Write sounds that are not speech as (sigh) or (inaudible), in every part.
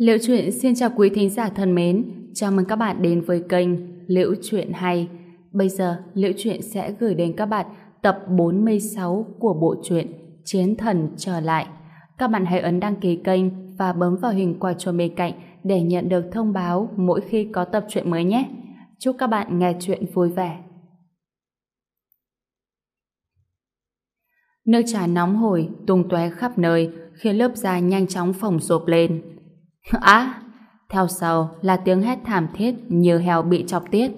Liễu truyện xin chào quý thính giả thân mến, chào mừng các bạn đến với kênh Liễu truyện hay. Bây giờ, Liễu truyện sẽ gửi đến các bạn tập 46 của bộ truyện Chiến thần trở lại. Các bạn hãy ấn đăng ký kênh và bấm vào hình quả chuông bên cạnh để nhận được thông báo mỗi khi có tập truyện mới nhé. Chúc các bạn nghe truyện vui vẻ. Nước trà nóng hổi tung tóe khắp nơi khiến lớp da nhanh chóng phồng rộp lên. Á! theo sau là tiếng hét thảm thiết như heo bị chọc tiết.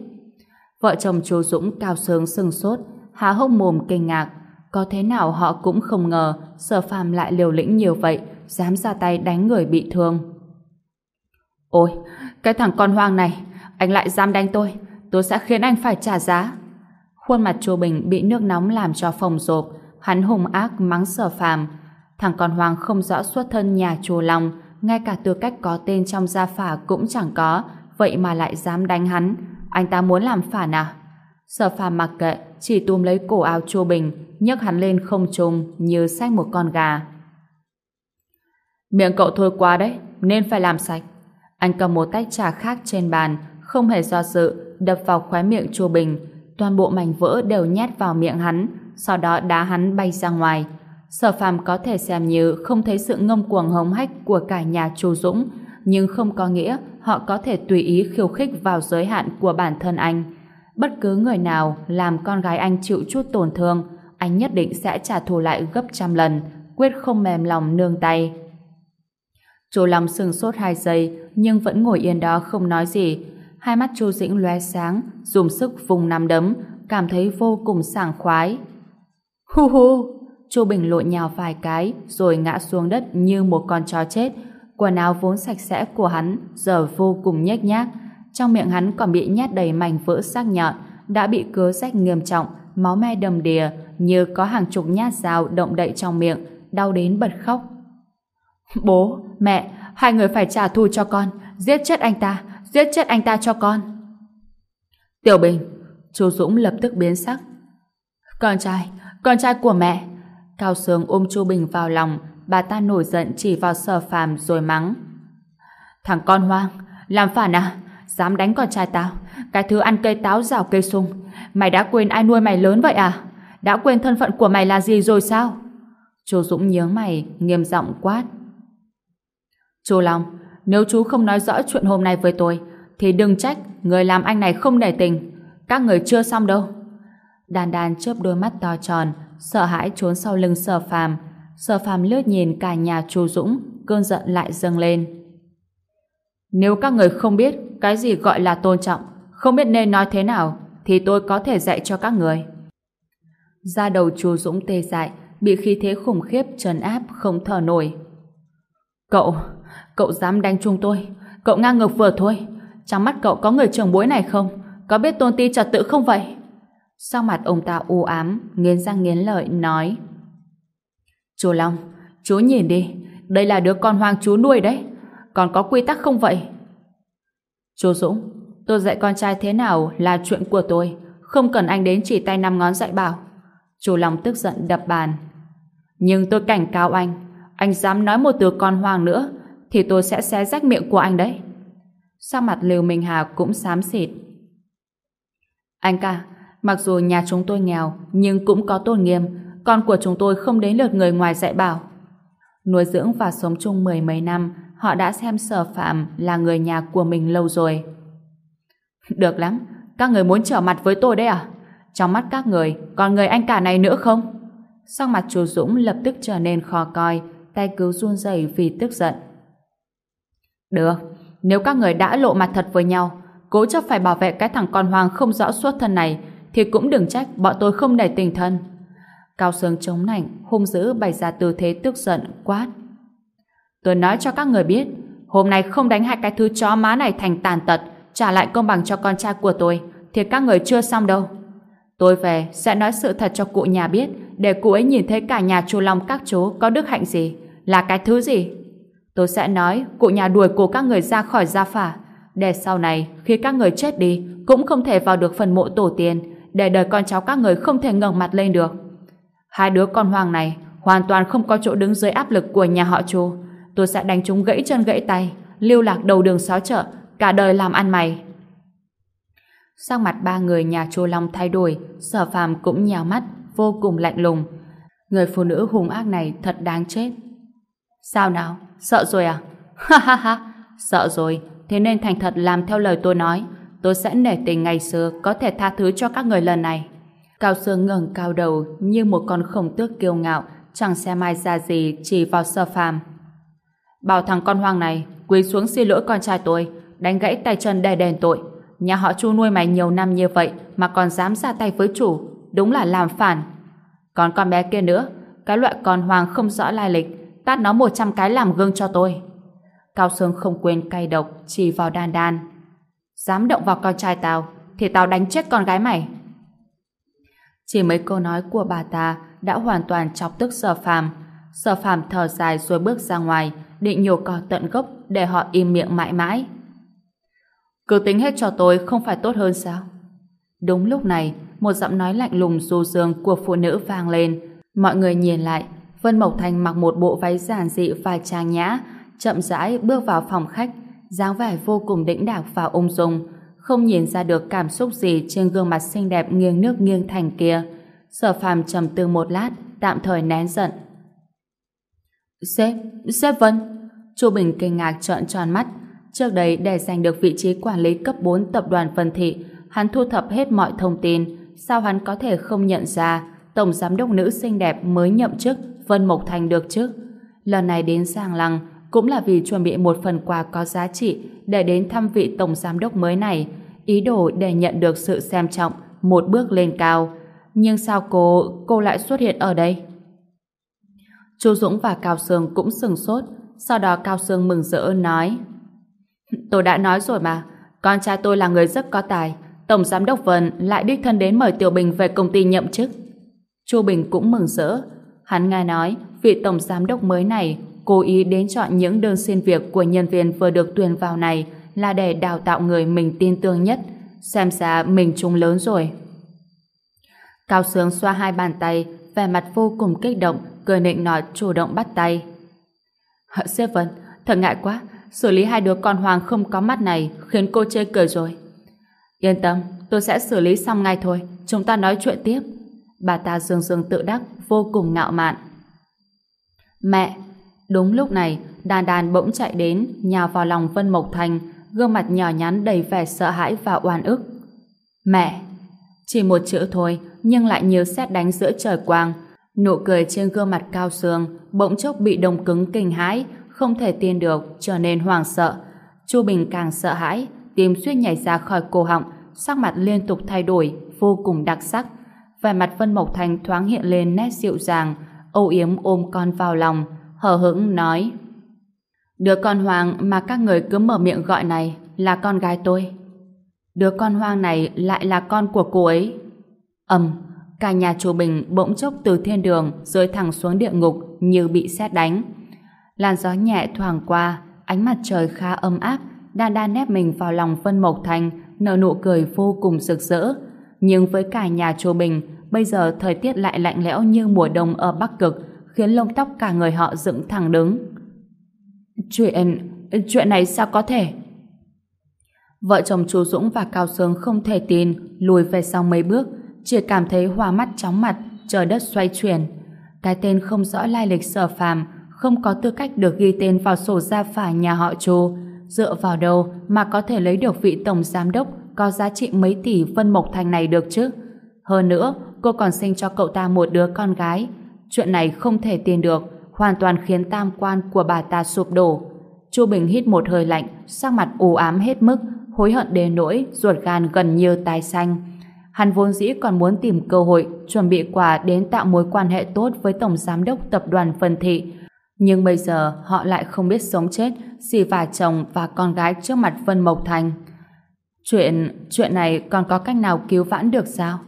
Vợ chồng chú Dũng cao sướng sừng sốt, há hốc mồm kinh ngạc. Có thế nào họ cũng không ngờ sở phàm lại liều lĩnh nhiều vậy, dám ra tay đánh người bị thương. Ôi, cái thằng con hoang này, anh lại dám đánh tôi, tôi sẽ khiến anh phải trả giá. Khuôn mặt chú Bình bị nước nóng làm cho phồng rộp, hắn hùng ác mắng sở phàm. Thằng con hoang không rõ xuất thân nhà chùa Long, ngay cả tư cách có tên trong gia phả cũng chẳng có, vậy mà lại dám đánh hắn. Anh ta muốn làm phản à? Sở phàm mặc kệ, chỉ túm lấy cổ áo chua bình, nhấc hắn lên không trung như xách một con gà. Miệng cậu thôi quá đấy, nên phải làm sạch. Anh cầm một tách trà khác trên bàn, không hề do dự, đập vào khóe miệng chua bình. Toàn bộ mảnh vỡ đều nhét vào miệng hắn, sau đó đá hắn bay ra ngoài. Sở phàm có thể xem như không thấy sự ngông cuồng hống hách của cả nhà Chu Dũng, nhưng không có nghĩa họ có thể tùy ý khiêu khích vào giới hạn của bản thân anh. Bất cứ người nào làm con gái anh chịu chút tổn thương, anh nhất định sẽ trả thù lại gấp trăm lần, quyết không mềm lòng nương tay. Chu Long sừng sốt hai giây, nhưng vẫn ngồi yên đó không nói gì. Hai mắt Chu Dĩnh lóe sáng, dùng sức vùng nắm đấm, cảm thấy vô cùng sảng khoái. Hu hu! Chu Bình lội nhào vài cái rồi ngã xuống đất như một con chó chết. Quần áo vốn sạch sẽ của hắn giờ vô cùng nhếch nhác. Trong miệng hắn còn bị nhét đầy mảnh vỡ sắc nhọn, đã bị cứa rách nghiêm trọng, máu me đầm đìa như có hàng chục nhát dao động đậy trong miệng, đau đến bật khóc. (laughs) Bố, mẹ, hai người phải trả thù cho con, giết chết anh ta, giết chết anh ta cho con. Tiểu Bình, chú Dũng lập tức biến sắc. Con trai, con trai của mẹ. Cao Sương ôm Chu Bình vào lòng, bà ta nổi giận chỉ vào sở phàm rồi mắng. Thằng con hoang, làm phản à? Dám đánh con trai tao? Cái thứ ăn cây táo rào cây sung. Mày đã quên ai nuôi mày lớn vậy à? Đã quên thân phận của mày là gì rồi sao? Chu Dũng nhướng mày, nghiêm giọng quát. Chu Long, nếu chú không nói rõ chuyện hôm nay với tôi, thì đừng trách người làm anh này không để tình. Các người chưa xong đâu. Đàn đàn chớp đôi mắt to tròn, sợ hãi trốn sau lưng sở phàm. Sở phàm lướt nhìn cả nhà chu Dũng, cơn giận lại dâng lên. Nếu các người không biết cái gì gọi là tôn trọng, không biết nên nói thế nào, thì tôi có thể dạy cho các người. Ra đầu chu Dũng tê dại, bị khí thế khủng khiếp trấn áp không thở nổi. Cậu, cậu dám đánh chúng tôi, cậu ngang ngược vừa thôi. Trong mắt cậu có người trưởng bối này không? Có biết tôn ti trật tự không vậy? Sau mặt ông ta u ám, nghiến răng nghiến lợi, nói Chú Long, chú nhìn đi, đây là đứa con hoang chú nuôi đấy. Còn có quy tắc không vậy? Chú Dũng, tôi dạy con trai thế nào là chuyện của tôi, không cần anh đến chỉ tay năm ngón dạy bảo. Chú Long tức giận đập bàn. Nhưng tôi cảnh cáo anh, anh dám nói một từ con hoang nữa, thì tôi sẽ xé rách miệng của anh đấy. Sau mặt Lưu Minh Hà cũng xám xịt. Anh ca, Mặc dù nhà chúng tôi nghèo, nhưng cũng có tôn nghiêm, con của chúng tôi không đến lượt người ngoài dạy bảo. Nuôi dưỡng và sống chung mười mấy năm, họ đã xem sở phạm là người nhà của mình lâu rồi. Được lắm, các người muốn trở mặt với tôi đấy à? Trong mắt các người, còn người anh cả này nữa không? Sau mặt chú Dũng lập tức trở nên khó coi, tay cứ run rẩy vì tức giận. Được, nếu các người đã lộ mặt thật với nhau, cố chấp phải bảo vệ cái thằng con hoang không rõ xuất thân này, thì cũng đừng trách bọn tôi không để tình thân. Cao Sương chống nảnh, hung dữ bày ra tư thế tức giận, quát. Tôi nói cho các người biết, hôm nay không đánh hai cái thứ chó má này thành tàn tật, trả lại công bằng cho con trai của tôi, thì các người chưa xong đâu. Tôi về sẽ nói sự thật cho cụ nhà biết, để cụ ấy nhìn thấy cả nhà chu Long các chú có đức hạnh gì, là cái thứ gì. Tôi sẽ nói cụ nhà đuổi cổ các người ra khỏi gia phả, để sau này khi các người chết đi cũng không thể vào được phần mộ tổ tiên, để đời con cháu các người không thể ngẩng mặt lên được. Hai đứa con hoàng này hoàn toàn không có chỗ đứng dưới áp lực của nhà họ Chu. Tôi sẽ đánh chúng gãy chân gãy tay, lưu lạc đầu đường xó chợ, cả đời làm ăn mày. Sắc mặt ba người nhà Chu Long thay đổi, sở phàm cũng nhào mắt, vô cùng lạnh lùng. Người phụ nữ hung ác này thật đáng chết. Sao nào? Sợ rồi à? (laughs) Ha ha ha! Sợ rồi, thế nên thành thật làm theo lời tôi nói. Tôi sẽ nể tình ngày xưa có thể tha thứ cho các người lần này. Cao Sương ngẩng cao đầu như một con khổng tước kiêu ngạo, chẳng xem ai ra gì chỉ vào sơ phàm. Bảo thằng con hoang này quỳ xuống xin lỗi con trai tôi, đánh gãy tay chân để đền tội. Nhà họ Chu nuôi mày nhiều năm như vậy mà còn dám ra tay với chủ, đúng là làm phản. Còn con bé kia nữa, cái loại con hoang không rõ lai lịch, tát nó một trăm cái làm gương cho tôi. Cao Sương không quên cay độc chỉ vào đan đan. Dám động vào con trai tao, thì tao đánh chết con gái mày. Chỉ mấy câu nói của bà ta đã hoàn toàn chọc tức sở phàm. Sở phàm thở dài rồi bước ra ngoài, định nhổ cỏ tận gốc để họ im miệng mãi mãi. Cứ tính hết cho tôi không phải tốt hơn sao? Đúng lúc này, một giọng nói lạnh lùng du dương của phụ nữ vang lên. Mọi người nhìn lại, Vân Mộc Thành mặc một bộ váy giản dị và trang nhã, chậm rãi bước vào phòng khách, dáng vẻ vô cùng đĩnh đạc và ung dung, không nhìn ra được cảm xúc gì trên gương mặt xinh đẹp nghiêng nước nghiêng thành kia. Sở phàm trầm tư một lát, tạm thời nén giận. Sếp, sếp Vân. Chu Bình kinh ngạc trợn tròn mắt. Trước đây để giành được vị trí quản lý cấp 4 tập đoàn Vân Thị, hắn thu thập hết mọi thông tin. Sao hắn có thể không nhận ra tổng giám đốc nữ xinh đẹp mới nhậm chức Vân Mộc Thành được chứ? Lần này đến Giang Lăng cũng là vì chuẩn bị một phần quà có giá trị để đến thăm vị tổng giám đốc mới này, ý đồ để nhận được sự xem trọng, một bước lên cao. Nhưng sao cô, cô lại xuất hiện ở đây? Chu Dũng và Cao Sương cũng sừng sốt, sau đó Cao Sương mừng rỡ nói Tôi đã nói rồi mà, con trai tôi là người rất có tài, Tổng Giám đốc Vân lại đích thân đến mời Tiểu Bình về công ty nhậm chức. Chu Bình cũng mừng rỡ, hắn nghe nói vị Tổng Giám đốc mới này cố ý đến chọn những đơn xin việc của nhân viên vừa được tuyển vào này là để đào tạo người mình tin tưởng nhất, xem ra mình trúng lớn rồi. Cao sướng xoa hai bàn tay, vẻ mặt vô cùng kích động, cười nịnh nọt chủ động bắt tay. Sếp Vân, thật ngại quá, xử lý hai đứa con hoàng không có mắt này khiến cô chê cười rồi. Yên tâm, tôi sẽ xử lý xong ngay thôi, chúng ta nói chuyện tiếp. Bà ta dương dương tự đắc, vô cùng ngạo mạn. Mẹ, Đúng lúc này, đàn đàn bỗng chạy đến, nhào vào lòng Vân Mộc Thành, gương mặt nhỏ nhắn đầy vẻ sợ hãi và oan ức. Mẹ! Chỉ một chữ thôi, nhưng lại nhiều xét đánh giữa trời quang. Nụ cười trên gương mặt cao sương, bỗng chốc bị đông cứng kinh hãi, không thể tin được, trở nên hoảng sợ. Chu Bình càng sợ hãi, tim suýt nhảy ra khỏi cổ họng, sắc mặt liên tục thay đổi, vô cùng đặc sắc. Vẻ mặt Vân Mộc Thành thoáng hiện lên nét dịu dàng, âu yếm ôm con vào lòng, hờ hững nói Đứa con hoang mà các người cứ mở miệng gọi này là con gái tôi. Đứa con hoang này lại là con của cô ấy. ầm, cả nhà chủ Bình bỗng chốc từ thiên đường rơi thẳng xuống địa ngục như bị sét đánh. Làn gió nhẹ thoảng qua, ánh mặt trời khá ấm áp, đan đan nép mình vào lòng Vân Mộc Thành, nở nụ cười vô cùng rực rỡ. Nhưng với cả nhà chùa Bình, bây giờ thời tiết lại lạnh lẽo như mùa đông ở Bắc Cực, khiến lông tóc cả người họ dựng thẳng đứng. Chuyện... chuyện này sao có thể? Vợ chồng chú Dũng và Cao Sương không thể tin, lùi về sau mấy bước, chỉ cảm thấy hoa mắt chóng mặt, trời đất xoay chuyển. Cái tên không rõ lai lịch sở phàm, không có tư cách được ghi tên vào sổ gia phả nhà họ chú, dựa vào đâu mà có thể lấy được vị tổng giám đốc có giá trị mấy tỷ Vân Mộc Thành này được chứ? Hơn nữa, cô còn sinh cho cậu ta một đứa con gái, Chuyện này không thể tin được, hoàn toàn khiến tam quan của bà ta sụp đổ. Chu Bình hít một hơi lạnh, sắc mặt u ám hết mức, hối hận đến nỗi ruột gan gần như tái xanh. Hắn vốn dĩ còn muốn tìm cơ hội chuẩn bị quà đến tạo mối quan hệ tốt với Tổng Giám đốc Tập đoàn phần Thị. Nhưng bây giờ họ lại không biết sống chết xì vả chồng và con gái trước mặt Vân Mộc Thành. Chuyện, chuyện này còn có cách nào cứu vãn được sao?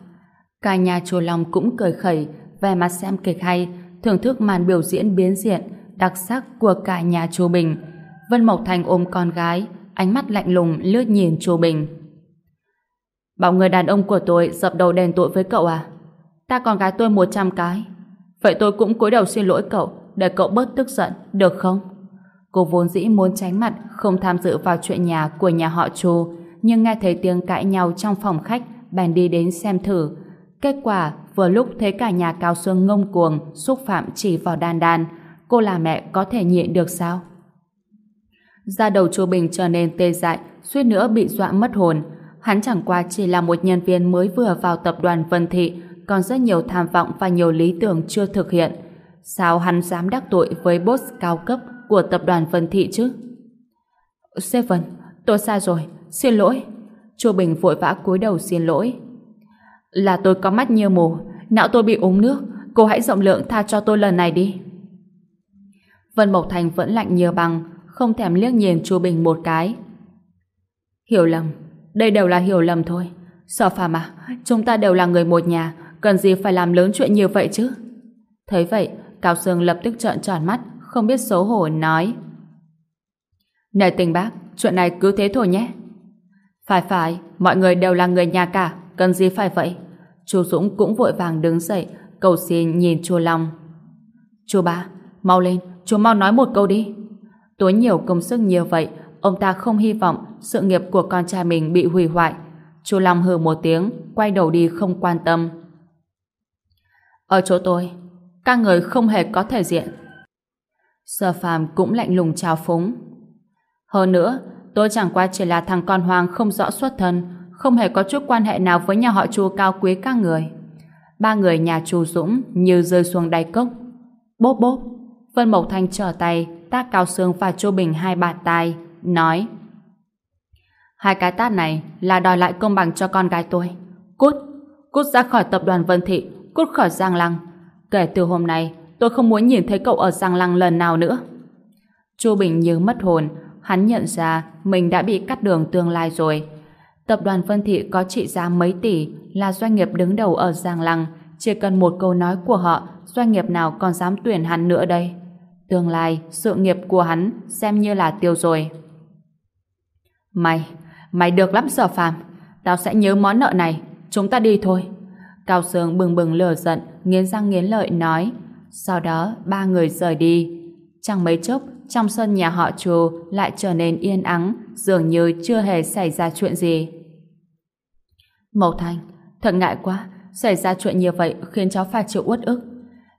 Cả nhà chùa lòng cũng cười khẩy, vẻ mặt xem kịch hay, thưởng thức màn biểu diễn biến diện, đặc sắc của cả nhà Chu Bình. Vân Mộc Thành ôm con gái, ánh mắt lạnh lùng lướt nhìn Chu Bình. Bảo người đàn ông của tôi dập đầu đền tội với cậu à? Ta con gái tôi 100 cái. Vậy tôi cũng cúi đầu xin lỗi cậu, để cậu bớt tức giận, được không? Cô vốn dĩ muốn tránh mặt, không không tham dự vào chuyện nhà của nhà họ Chu, nhưng nghe thấy tiếng cãi nhau trong phòng khách, bèn đi đến xem thử. Kết quả, vừa lúc thấy cả nhà cao xương ngông cuồng, xúc phạm chỉ vào đan đan. Cô là mẹ có thể nhịn được sao? Da đầu Chu Bình trở nên tê dại, suýt nữa bị dọa mất hồn. Hắn chẳng qua chỉ là một nhân viên mới vừa vào tập đoàn Vân Thị, còn rất nhiều tham vọng và nhiều lý tưởng chưa thực hiện. Sao hắn dám đắc tội với boss cao cấp của tập đoàn Vân Thị chứ? Seven, tôi sai rồi, xin lỗi. Chu Bình vội vã cúi đầu xin lỗi. Là tôi có mắt như mù, não tôi bị uống nước, cô hãy rộng lượng tha cho tôi lần này đi. Vân Mộc Thành vẫn lạnh như băng, không thèm liếc nhìn Chu Bình một cái. Hiểu lầm, đây đều là hiểu lầm thôi. Sở phàm à, chúng ta đều là người một nhà, cần gì phải làm lớn chuyện như vậy chứ? Thấy vậy, Cao Sương lập tức trợn tròn mắt, không biết xấu hổ nói. Này tình bác, chuyện này cứ thế thôi nhé. Phải phải, mọi người đều là người nhà cả, cần gì phải vậy? Chu Dũng cũng vội vàng đứng dậy, cầu xin nhìn Chu Long. Chu ba, mau lên, chú mau nói một câu đi. Tốn nhiều công sức như vậy, ông ta không hy vọng sự nghiệp của con trai mình bị hủy hoại. Chu Long hừ một tiếng, quay đầu đi không quan tâm. Ở chỗ tôi, các người không hề có thể diện. Sở phàm cũng lạnh lùng chào phúng. Hơn nữa, tôi chẳng qua chỉ là thằng con hoang không rõ xuất thân, không hề có chút quan hệ nào với nhà họ Chu cao quý các người. Ba người nhà Chu Dũng như rơi xuống đáy cốc. Bốp bốp, Vân Mộc Thanh trở tay, tát Cao Sương và Chu Bình hai bạt tai, nói Hai cái tát này là đòi lại công bằng cho con gái tôi. Cút, cút ra khỏi tập đoàn Vân Thị, cút khỏi Giang Lăng. Kể từ hôm nay, tôi không muốn nhìn thấy cậu ở Giang Lăng lần nào nữa. Chu Bình như mất hồn, hắn nhận ra mình đã bị cắt đường tương lai rồi. Tập đoàn Vân Thị có trị giá mấy tỷ, là doanh nghiệp đứng đầu ở Giang Lăng. Chỉ cần một câu nói của họ, doanh nghiệp nào còn dám tuyển hắn nữa đây? Tương lai, sự nghiệp của hắn xem như là tiêu rồi. Mày, mày được lắm sở phàm. Tao sẽ nhớ món nợ này. Chúng ta đi thôi. Cao Sương bừng bừng lửa giận, nghiến răng nghiến lợi nói. Sau đó, ba người rời đi. Chẳng mấy chốc, trong sân nhà họ Chu lại trở nên yên ắng, dường như chưa hề xảy ra chuyện gì. Mậu Thành, thật ngại quá, xảy ra chuyện như vậy khiến cháu phải chịu uất ức.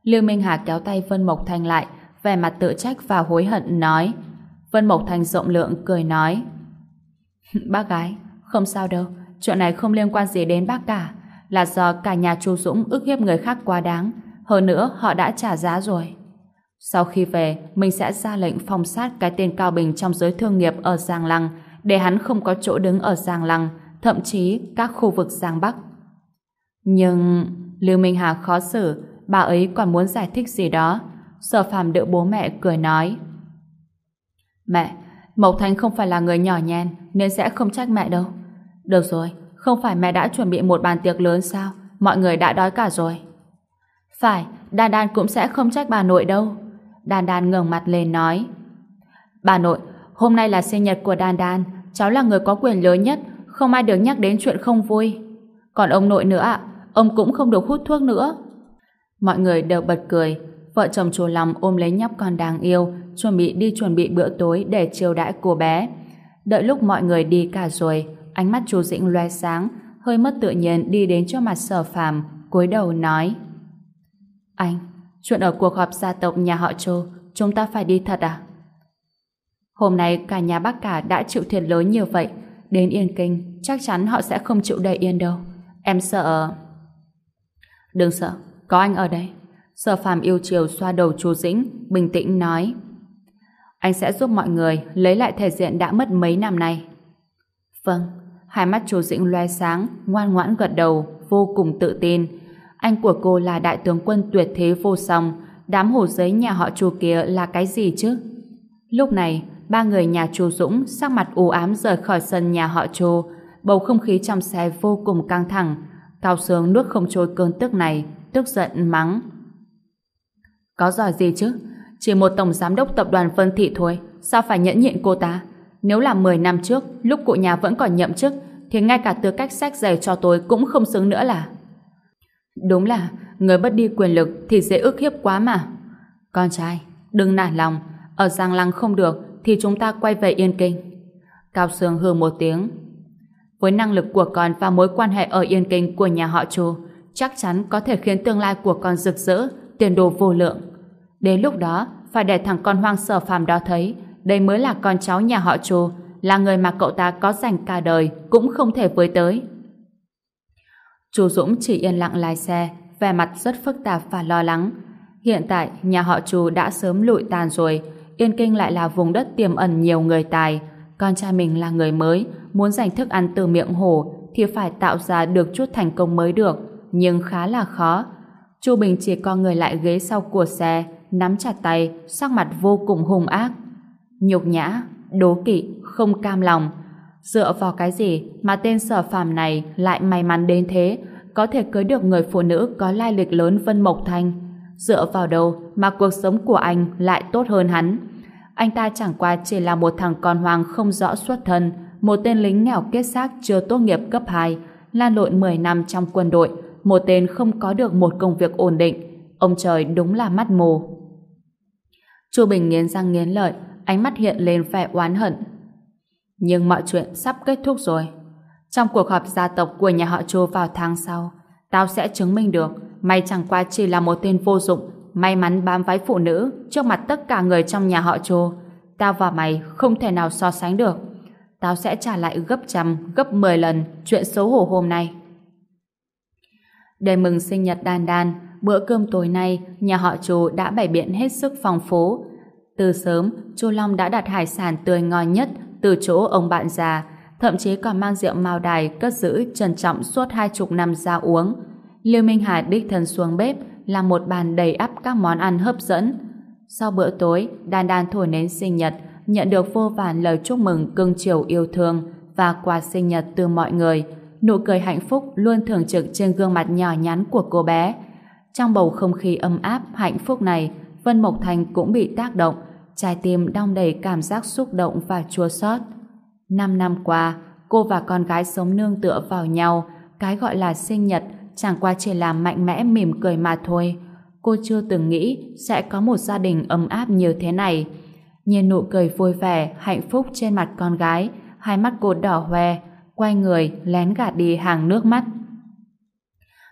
Lưu Minh Hà kéo tay Vân Mộc Thành lại, vẻ mặt tự trách và hối hận nói. Vân Mộc Thành rộng lượng cười nói. (laughs) bác gái, không sao đâu, chuyện này không liên quan gì đến bác cả, là do cả nhà Chu Dũng ức hiếp người khác quá đáng, hơn nữa họ đã trả giá rồi. Sau khi về, mình sẽ ra lệnh phong sát cái tên Cao Bình trong giới thương nghiệp ở Giang Lăng, để hắn không có chỗ đứng ở Giang Lăng, thậm chí các khu vực Giang Bắc. Nhưng... Lưu Minh Hà khó xử, bà ấy còn muốn giải thích gì đó. Sở phàm đỡ bố mẹ cười nói. Mẹ, Mộc Thanh không phải là người nhỏ nhen, nên sẽ không trách mẹ đâu. Được rồi, không phải mẹ đã chuẩn bị một bàn tiệc lớn sao? Mọi người đã đói cả rồi. Phải, Đan Đan cũng sẽ không trách bà nội đâu. Đan Đan ngẩng mặt lên nói. Bà nội, hôm nay là sinh nhật của Đan Đan, cháu là người có quyền lớn nhất, không ai được nhắc đến chuyện không vui. Còn ông nội nữa ạ, ông cũng không được hút thuốc nữa. Mọi người đều bật cười, vợ chồng chùa lòng ôm lấy nhóc con đáng yêu, chuẩn bị đi chuẩn bị bữa tối để chiêu đãi cô bé. Đợi lúc mọi người đi cả rồi, ánh mắt chú Dĩnh loe sáng, hơi mất tự nhiên đi đến cho mặt sở phàm, cúi đầu nói. Anh, chuyện ở cuộc họp gia tộc nhà họ Châu chúng ta phải đi thật à? Hôm nay cả nhà bác cả đã chịu thiệt lớn như vậy, đến Yên Kinh, chắc chắn họ sẽ không chịu đầy yên đâu. Em sợ... Đừng sợ, có anh ở đây. Sở phàm yêu chiều xoa đầu chú Dĩnh, bình tĩnh nói. Anh sẽ giúp mọi người lấy lại thể diện đã mất mấy năm nay. Vâng, hai mắt chú Dĩnh loe sáng, ngoan ngoãn gật đầu, vô cùng tự tin. Anh của cô là đại tướng quân tuyệt thế vô song, đám hồ giấy nhà họ chu kia là cái gì chứ? Lúc này, ba người nhà chu Dũng sắc mặt u ám rời khỏi sân nhà họ chu bầu không khí trong xe vô cùng căng thẳng. Cao sướng nuốt không trôi cơn tức này, tức giận mắng. Có giỏi gì chứ? Chỉ một tổng giám đốc tập đoàn Vân Thị thôi, sao phải nhẫn nhịn cô ta? Nếu là 10 năm trước, lúc cụ nhà vẫn còn nhậm chức, thì ngay cả tư cách sách giày cho tôi cũng không xứng nữa là. Đúng là, người bất đi quyền lực thì dễ ức hiếp quá mà. Con trai, đừng nản lòng, ở Giang Lăng không được, thì chúng ta quay về Yên Kinh. Cao Sương hừ một tiếng. Với năng lực của con và mối quan hệ ở Yên Kinh của nhà họ Chu, chắc chắn có thể khiến tương lai của con rực rỡ, tiền đồ vô lượng. Đến lúc đó, phải để thằng con hoang sở phàm đó thấy, đây mới là con cháu nhà họ Chu, là người mà cậu ta có dành cả đời cũng không thể với tới. Chu Dũng chỉ yên lặng lái xe, vẻ mặt rất phức tạp và lo lắng. Hiện tại, nhà họ Chu đã sớm lụi tàn rồi, Yên Kinh lại là vùng đất tiềm ẩn nhiều người tài. Con trai mình là người mới, muốn giành thức ăn từ miệng hổ thì phải tạo ra được chút thành công mới được, nhưng khá là khó. Chu Bình chỉ co người lại ghế sau của xe, nắm chặt tay, sắc mặt vô cùng hung ác. Nhục nhã, đố kỵ, không cam lòng. Dựa vào cái gì mà tên sở phàm này lại may mắn đến thế, có thể cưới được người phụ nữ có lai lịch lớn Vân Mộc Thanh? Dựa vào đâu mà cuộc sống của anh lại tốt hơn hắn? Anh ta chẳng qua chỉ là một thằng con hoang không rõ xuất thân, một tên lính nghèo kết xác chưa tốt nghiệp cấp 2, lan lộn 10 năm trong quân đội, một tên không có được một công việc ổn định. Ông trời đúng là mắt mù. Chu Bình nghiến răng nghiến lợi, ánh mắt hiện lên vẻ oán hận. Nhưng mọi chuyện sắp kết thúc rồi. Trong cuộc họp gia tộc của nhà họ Chu vào tháng sau, tao sẽ chứng minh được mày chẳng qua chỉ là một tên vô dụng, may mắn bám váy phụ nữ trước mặt tất cả người trong nhà họ Chu. Tao và mày không thể nào so sánh được. Tao sẽ trả lại gấp trăm, gấp mười lần chuyện xấu hổ hôm nay. Để mừng sinh nhật Đan Đan, bữa cơm tối nay nhà họ Chu đã bày biện hết sức phong phú. Từ sớm, Chu Long đã đặt hải sản tươi ngon nhất từ chỗ ông bạn già, thậm chí còn mang rượu mao đài cất giữ trân trọng suốt hai chục năm ra uống. Lưu Minh Hà đích thân xuống bếp làm một bàn đầy ắp các món ăn hấp dẫn. Sau bữa tối, Đan Đan thổi nến sinh nhật, nhận được vô vàn lời chúc mừng cưng chiều yêu thương và quà sinh nhật từ mọi người. Nụ cười hạnh phúc luôn thường trực trên gương mặt nhỏ nhắn của cô bé. Trong bầu không khí ấm áp, hạnh phúc này, Vân Mộc Thành cũng bị tác động, trái tim đong đầy cảm giác xúc động và chua xót. Năm năm qua, cô và con gái sống nương tựa vào nhau, cái gọi là sinh nhật chẳng qua chỉ là mạnh mẽ mỉm cười mà thôi. Cô chưa từng nghĩ sẽ có một gia đình ấm áp như thế này. Nhìn nụ cười vui vẻ, hạnh phúc trên mặt con gái, hai mắt cô đỏ hoe, quay người, lén gạt đi hàng nước mắt.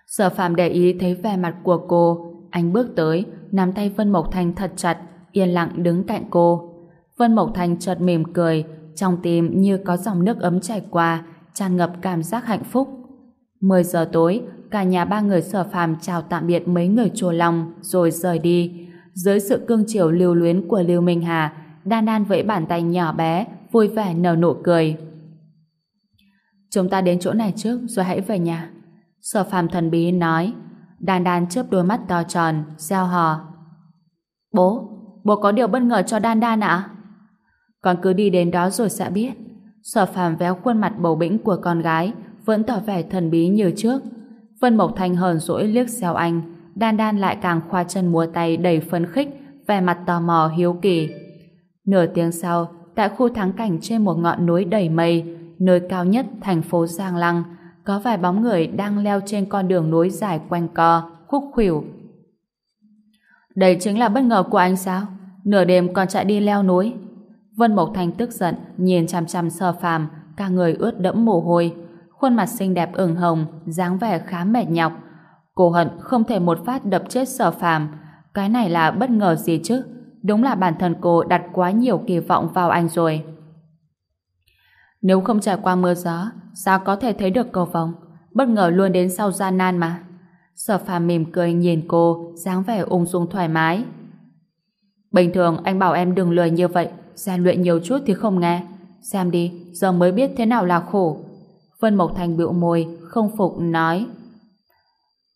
Sở phạm để ý thấy vẻ mặt của cô, anh bước tới, nắm tay Vân Mộc thành thật chặt, yên lặng đứng cạnh cô. Vân Mộc thành chợt mỉm cười, trong tim như có dòng nước ấm chảy qua, tràn ngập cảm giác hạnh phúc. 10 giờ tối, cả nhà ba người sở phàm chào tạm biệt mấy người chùa lòng rồi rời đi. Dưới sự cương chiều lưu luyến của Lưu Minh Hà, Đan Đan vẫy bàn tay nhỏ bé, vui vẻ nở nụ cười. Chúng ta đến chỗ này trước rồi hãy về nhà. Sở phàm thần bí nói. Đan Đan chớp đôi mắt to tròn, gieo hò. Bố, bố có điều bất ngờ cho Đan Đan ạ? Con cứ đi đến đó rồi sẽ biết. Sở phàm véo khuôn mặt bầu bĩnh của con gái, vẫn tỏ vẻ thần bí như trước. Vân Mộc Thanh hờn dỗi liếc xéo anh, Đan Đan lại càng khoa chân múa tay đầy phấn khích, vẻ mặt tò mò hiếu kỳ. Nửa tiếng sau, tại khu thắng cảnh trên một ngọn núi đầy mây, nơi cao nhất thành phố Giang Lăng, có vài bóng người đang leo trên con đường núi dài quanh co, khúc khuỷu. Đây chính là bất ngờ của anh sao? Nửa đêm còn chạy đi leo núi. Vân Mộc thành tức giận, nhìn chằm chằm sơ phàm, cả người ướt đẫm mồ hôi, khuôn mặt xinh đẹp ửng hồng, dáng vẻ khá mệt nhọc. Cô hận không thể một phát đập chết sở phàm. Cái này là bất ngờ gì chứ? Đúng là bản thân cô đặt quá nhiều kỳ vọng vào anh rồi. Nếu không trải qua mưa gió, sao có thể thấy được cầu vồng? Bất ngờ luôn đến sau gian nan mà. Sở phàm mỉm cười nhìn cô, dáng vẻ ung dung thoải mái. Bình thường anh bảo em đừng lười như vậy, rèn luyện nhiều chút thì không nghe. Xem đi, giờ mới biết thế nào là khổ. Vân Mộc Thành bĩu môi, không phục nói.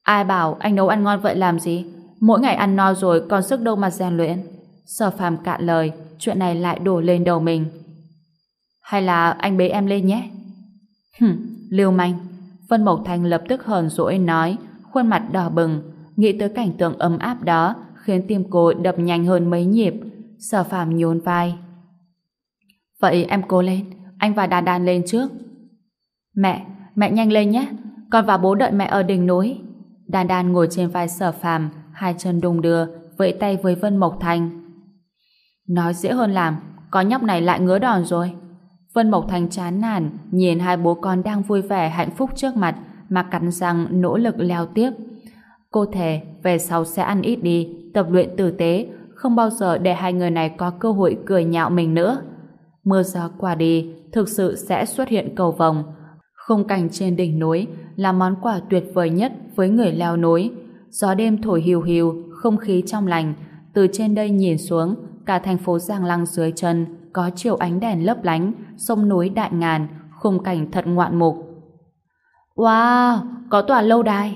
Ai bảo anh nấu ăn ngon vậy làm gì? Mỗi ngày ăn no rồi còn sức đâu mà rèn luyện. Sở phàm cạn lời, chuyện này lại đổ lên đầu mình. Hay là anh bế em lên nhé? Hừm, liêu manh. Vân Mộc Thành lập tức hờn dỗi nói, khuôn mặt đỏ bừng, nghĩ tới cảnh tượng ấm áp đó khiến tim cô đập nhanh hơn mấy nhịp. Sở phàm nhún vai. Vậy em cố lên, anh và đàn Đan lên trước. Mẹ, mẹ nhanh lên nhé, con và bố đợi mẹ ở đỉnh núi. Đan Đan ngồi trên vai sở phàm, hai chân đung đưa, vẫy tay với Vân Mộc Thành. Nói dễ hơn làm, con nhóc này lại ngứa đòn rồi. Vân Mộc Thành chán nản, nhìn hai bố con đang vui vẻ hạnh phúc trước mặt, mà cắn răng nỗ lực leo tiếp. Cô thề, về sau sẽ ăn ít đi, tập luyện tử tế, không bao giờ để hai người này có cơ hội cười nhạo mình nữa. Mưa gió qua đi, thực sự sẽ xuất hiện cầu vồng. Khung cảnh trên đỉnh núi là món quà tuyệt vời nhất với người leo núi. Gió đêm thổi hiu hiu, không khí trong lành. Từ trên đây nhìn xuống, cả thành phố Giang Lăng dưới chân có chiều ánh đèn lấp lánh, sông núi đại ngàn, khung cảnh thật ngoạn mục. Wow, có tòa lâu đài.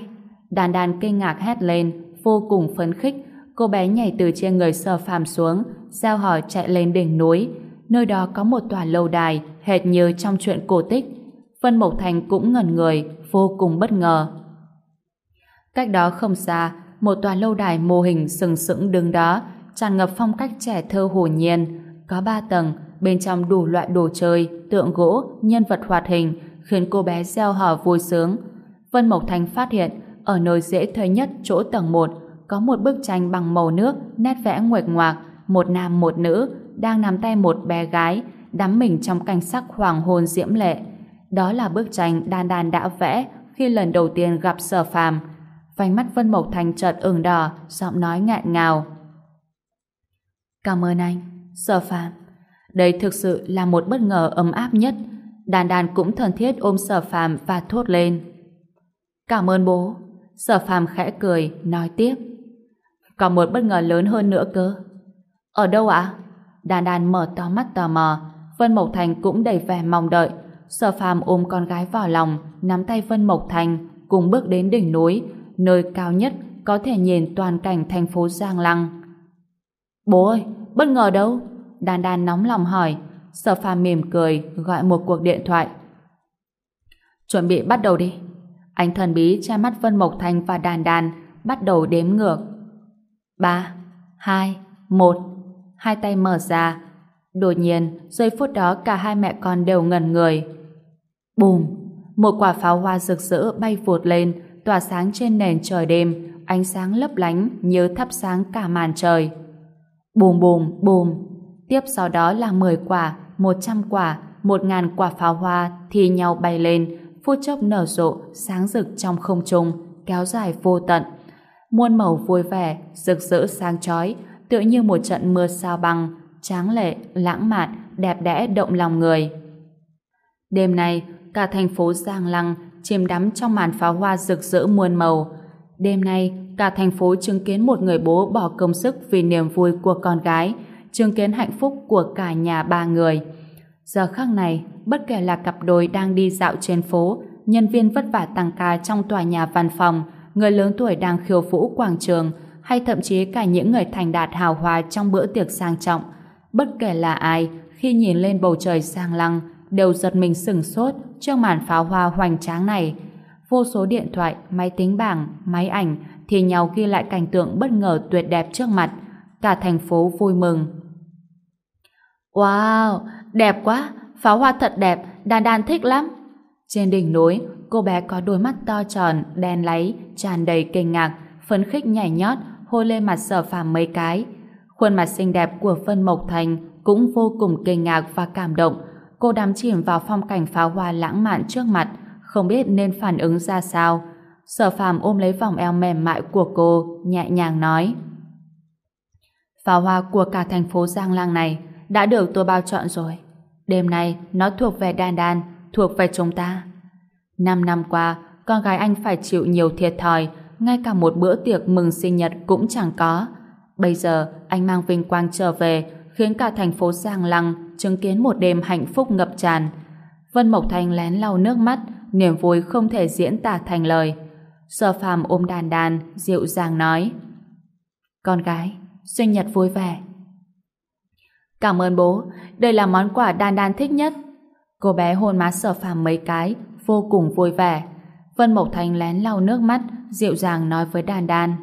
Đàn đàn kinh ngạc hét lên, vô cùng phấn khích. Cô bé nhảy từ trên người sờ phàm xuống, giao hỏi chạy lên đỉnh núi. Nơi đó có một tòa lâu đài, hệt như trong chuyện cổ tích. Vân Mộc Thành cũng ngẩn người, vô cùng bất ngờ. Cách đó không xa, một tòa lâu đài mô hình sừng sững đứng đó, tràn ngập phong cách trẻ thơ hồn nhiên. Có ba tầng, bên trong đủ loại đồ chơi, tượng gỗ, nhân vật hoạt hình, khiến cô bé gieo hò vui sướng. Vân Mộc Thành phát hiện, ở nơi dễ thấy nhất chỗ tầng 1, có một bức tranh bằng màu nước, nét vẽ nguệch ngoạc, một nam một nữ, đang nắm tay một bé gái, đắm mình trong cảnh sắc hoàng hôn diễm lệ. Đó là bức tranh Đan Đan đã vẽ khi lần đầu tiên gặp Sở Phàm. Vành mắt Vân Mộc Thành chợt ửng đỏ, giọng nói ngạn ngào. Cảm ơn anh, Sở Phàm. Đây thực sự là một bất ngờ ấm áp nhất. Đan Đan cũng thân thiết ôm Sở Phàm và thốt lên. Cảm ơn bố. Sở Phàm khẽ cười, nói tiếp. Còn một bất ngờ lớn hơn nữa cơ. Ở đâu ạ? Đan Đan mở to mắt tò mò. Vân Mộc Thành cũng đầy vẻ mong đợi. Sở Phàm ôm con gái vào lòng, nắm tay Vân Mộc Thành, cùng bước đến đỉnh núi, nơi cao nhất có thể nhìn toàn cảnh thành phố Giang Lăng. Bố ơi, bất ngờ đâu? Đan Đan nóng lòng hỏi. Sở Phàm mỉm cười, gọi một cuộc điện thoại. Chuẩn bị bắt đầu đi. Anh thần bí che mắt Vân Mộc Thành và đàn đàn bắt đầu đếm ngược. 3, 2, 1. Hai tay mở ra. Đột nhiên, giây phút đó cả hai mẹ con đều ngẩn người. Bùm! Một quả pháo hoa rực rỡ bay vụt lên, tỏa sáng trên nền trời đêm, ánh sáng lấp lánh như thắp sáng cả màn trời. Bùm bùm bùm! Tiếp sau đó là 10 quả, 100 quả, 1000 quả pháo hoa thi nhau bay lên, phút chốc nở rộ, sáng rực trong không trung, kéo dài vô tận. Muôn màu vui vẻ, rực rỡ sáng chói, tựa như một trận mưa sao băng, tráng lệ, lãng mạn, đẹp đẽ động lòng người. Đêm nay, cả thành phố Giang Lăng chìm đắm trong màn pháo hoa rực rỡ muôn màu. Đêm nay, cả thành phố chứng kiến một người bố bỏ công sức vì niềm vui của con gái, chứng kiến hạnh phúc của cả nhà ba người. Giờ khắc này, bất kể là cặp đôi đang đi dạo trên phố, nhân viên vất vả tăng ca trong tòa nhà văn phòng, người lớn tuổi đang khiêu vũ quảng trường, hay thậm chí cả những người thành đạt hào hoa trong bữa tiệc sang trọng. Bất kể là ai, khi nhìn lên bầu trời sang lăng, đều giật mình sừng sốt trước màn pháo hoa hoành tráng này. Vô số điện thoại, máy tính bảng, máy ảnh thì nhau ghi lại cảnh tượng bất ngờ tuyệt đẹp trước mặt. Cả thành phố vui mừng. Wow, đẹp quá, pháo hoa thật đẹp, đan đan thích lắm. Trên đỉnh núi, cô bé có đôi mắt to tròn, đen láy, tràn đầy kinh ngạc, phấn khích nhảy nhót, hôn lên mặt sở phàm mấy cái. Khuôn mặt xinh đẹp của Vân Mộc Thành cũng vô cùng kinh ngạc và cảm động. Cô đắm chìm vào phong cảnh pháo hoa lãng mạn trước mặt, không biết nên phản ứng ra sao. Sở phàm ôm lấy vòng eo mềm mại của cô, nhẹ nhàng nói. Pháo hoa của cả thành phố Giang Lang này đã được tôi bao chọn rồi. Đêm nay nó thuộc về Đan Đan, thuộc về chúng ta. Năm năm qua, con gái anh phải chịu nhiều thiệt thòi, ngay cả một bữa tiệc mừng sinh nhật cũng chẳng có. Bây giờ, anh mang vinh quang trở về, khiến cả thành phố Giang Lăng chứng kiến một đêm hạnh phúc ngập tràn. Vân Mộc Thành lén lau nước mắt, niềm vui không thể diễn tả thành lời. Sở phàm ôm đàn đàn, dịu dàng nói. Con gái, sinh nhật vui vẻ. Cảm ơn bố, đây là món quà đan đan thích nhất. Cô bé hôn má sở phàm mấy cái, vô cùng vui vẻ. Vân Mộc Thành lén lau nước mắt, dịu dàng nói với đan đan.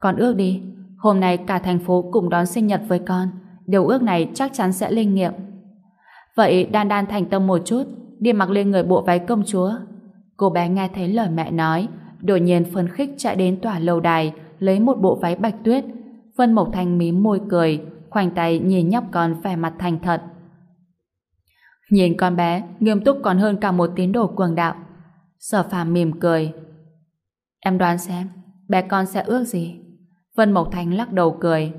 Con ước đi, hôm nay cả thành phố cùng đón sinh nhật với con. Điều ước này chắc chắn sẽ linh nghiệm. Vậy đan đan thành tâm một chút, đi mặc lên người bộ váy công chúa. Cô bé nghe thấy lời mẹ nói, đột nhiên phấn khích chạy đến tòa lâu đài, lấy một bộ váy bạch tuyết. Vân Mộc Thành mím môi cười, khoanh tay nhìn nhóc con vẻ mặt thành thật. Nhìn con bé, nghiêm túc còn hơn cả một tín đồ cuồng đạo. Sở phàm mỉm cười. Em đoán xem, bé con sẽ ước gì? Vân Mộc Thành lắc đầu cười.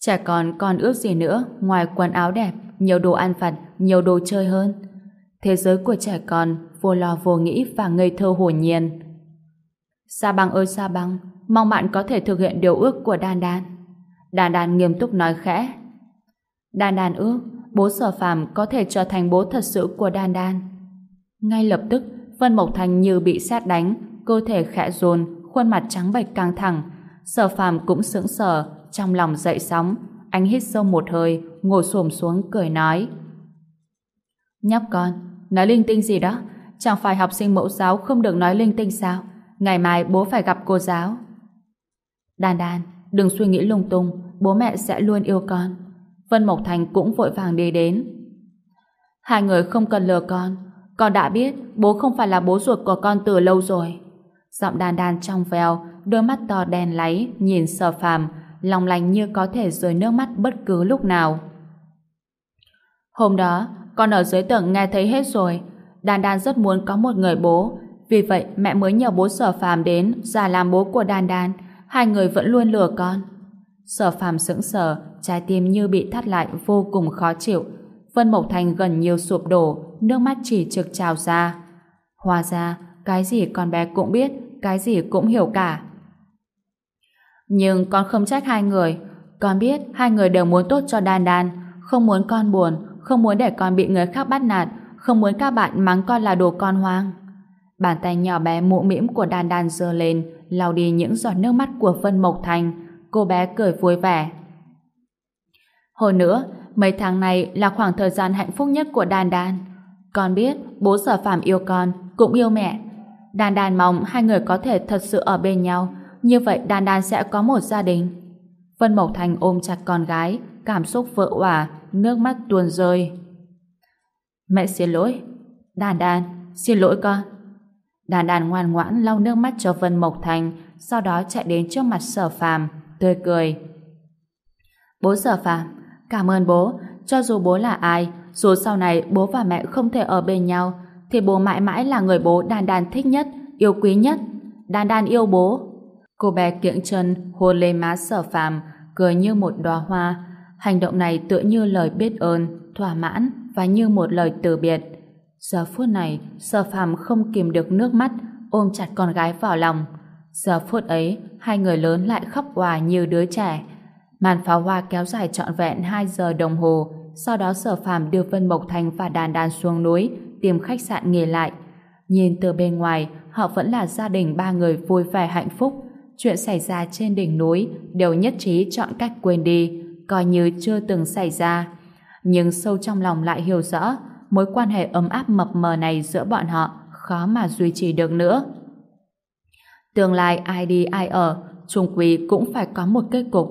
Trẻ con còn ước gì nữa ngoài quần áo đẹp, nhiều đồ ăn vặt, nhiều đồ chơi hơn. Thế giới của trẻ con vô lo vô nghĩ và ngây thơ hồn nhiên. Sa băng ơi Sa băng, mong bạn có thể thực hiện điều ước của Đan Đan. Đan Đan nghiêm túc nói khẽ. Đan Đan ước, bố sở phàm có thể trở thành bố thật sự của Đan Đan. Ngay lập tức, Vân Mộc Thành như bị sát đánh, cơ thể khẽ rôn khuôn mặt trắng bệch căng thẳng. Sở phàm cũng sững sờ, trong lòng dậy sóng. Anh hít sâu một hơi, ngồi xổm xuống cười nói. Nhóc con, nói linh tinh gì đó? Chẳng phải học sinh mẫu giáo không được nói linh tinh sao? Ngày mai bố phải gặp cô giáo. Đan đan, đừng suy nghĩ lung tung, bố mẹ sẽ luôn yêu con. Vân Mộc Thành cũng vội vàng đi đến. Hai người không cần lừa con. Con đã biết bố không phải là bố ruột của con từ lâu rồi. Giọng đan đan trong veo, đôi mắt to đen láy, nhìn sờ phàm, lòng lành như có thể rơi nước mắt bất cứ lúc nào. Hôm đó, con ở dưới tầng nghe thấy hết rồi. Đan Đan rất muốn có một người bố, vì vậy mẹ mới nhờ bố sở phàm đến giả làm bố của Đan Đan. Hai người vẫn luôn lừa con. Sở phàm sững sờ, trái tim như bị thắt lại vô cùng khó chịu. Vân Mộc Thành gần như sụp đổ, nước mắt chỉ trực trào ra. Hòa ra, cái gì con bé cũng biết, cái gì cũng hiểu cả. Nhưng con không trách hai người. Con biết hai người đều muốn tốt cho Đan Đan, không muốn con buồn, không muốn để con bị người khác bắt nạt, không muốn các bạn mắng con là đồ con hoang. Bàn tay nhỏ bé mụ mĩm của Đan Đan giơ lên, lau đi những giọt nước mắt của Vân Mộc Thành. Cô bé cười vui vẻ. Hồi nữa, mấy tháng này là khoảng thời gian hạnh phúc nhất của Đan Đan. Con biết bố sở phạm yêu con, cũng yêu mẹ. Đan Đan mong hai người có thể thật sự ở bên nhau, như vậy Đan Đan sẽ có một gia đình. Vân Mộc Thành ôm chặt con gái, cảm xúc vỡ òa, nước mắt tuôn rơi. Mẹ xin lỗi. Đan Đan, xin lỗi con đàn đàn ngoan ngoãn lau nước mắt cho Vân Mộc Thành, sau đó chạy đến trước mặt sở phàm, tươi cười. Bố sở phàm, cảm ơn bố, cho dù bố là ai, dù sau này bố và mẹ không thể ở bên nhau, thì bố mãi mãi là người bố Đan Đan thích nhất, yêu quý nhất. Đan Đan yêu bố. Cô bé kiễng chân hôn lên má sở phàm, cười như một đóa hoa. Hành động này tựa như lời biết ơn, thỏa mãn và như một lời từ biệt. Giờ phút này, sở phàm không kìm được nước mắt, ôm chặt con gái vào lòng. Giờ phút ấy, hai người lớn lại khóc hòa như đứa trẻ. Màn pháo hoa kéo dài trọn vẹn 2 giờ đồng hồ, sau đó sở phàm đưa Vân Mộc Thành và đàn đàn xuống núi, tìm khách sạn nghỉ lại. Nhìn từ bên ngoài, họ vẫn là gia đình ba người vui vẻ hạnh phúc. Chuyện xảy ra trên đỉnh núi đều nhất trí chọn cách quên đi, coi như chưa từng xảy ra. Nhưng sâu trong lòng lại hiểu rõ, mối quan hệ ấm áp mập mờ này giữa bọn họ khó mà duy trì được nữa. Tương lai ai đi ai ở, trung quý cũng phải có một kết cục.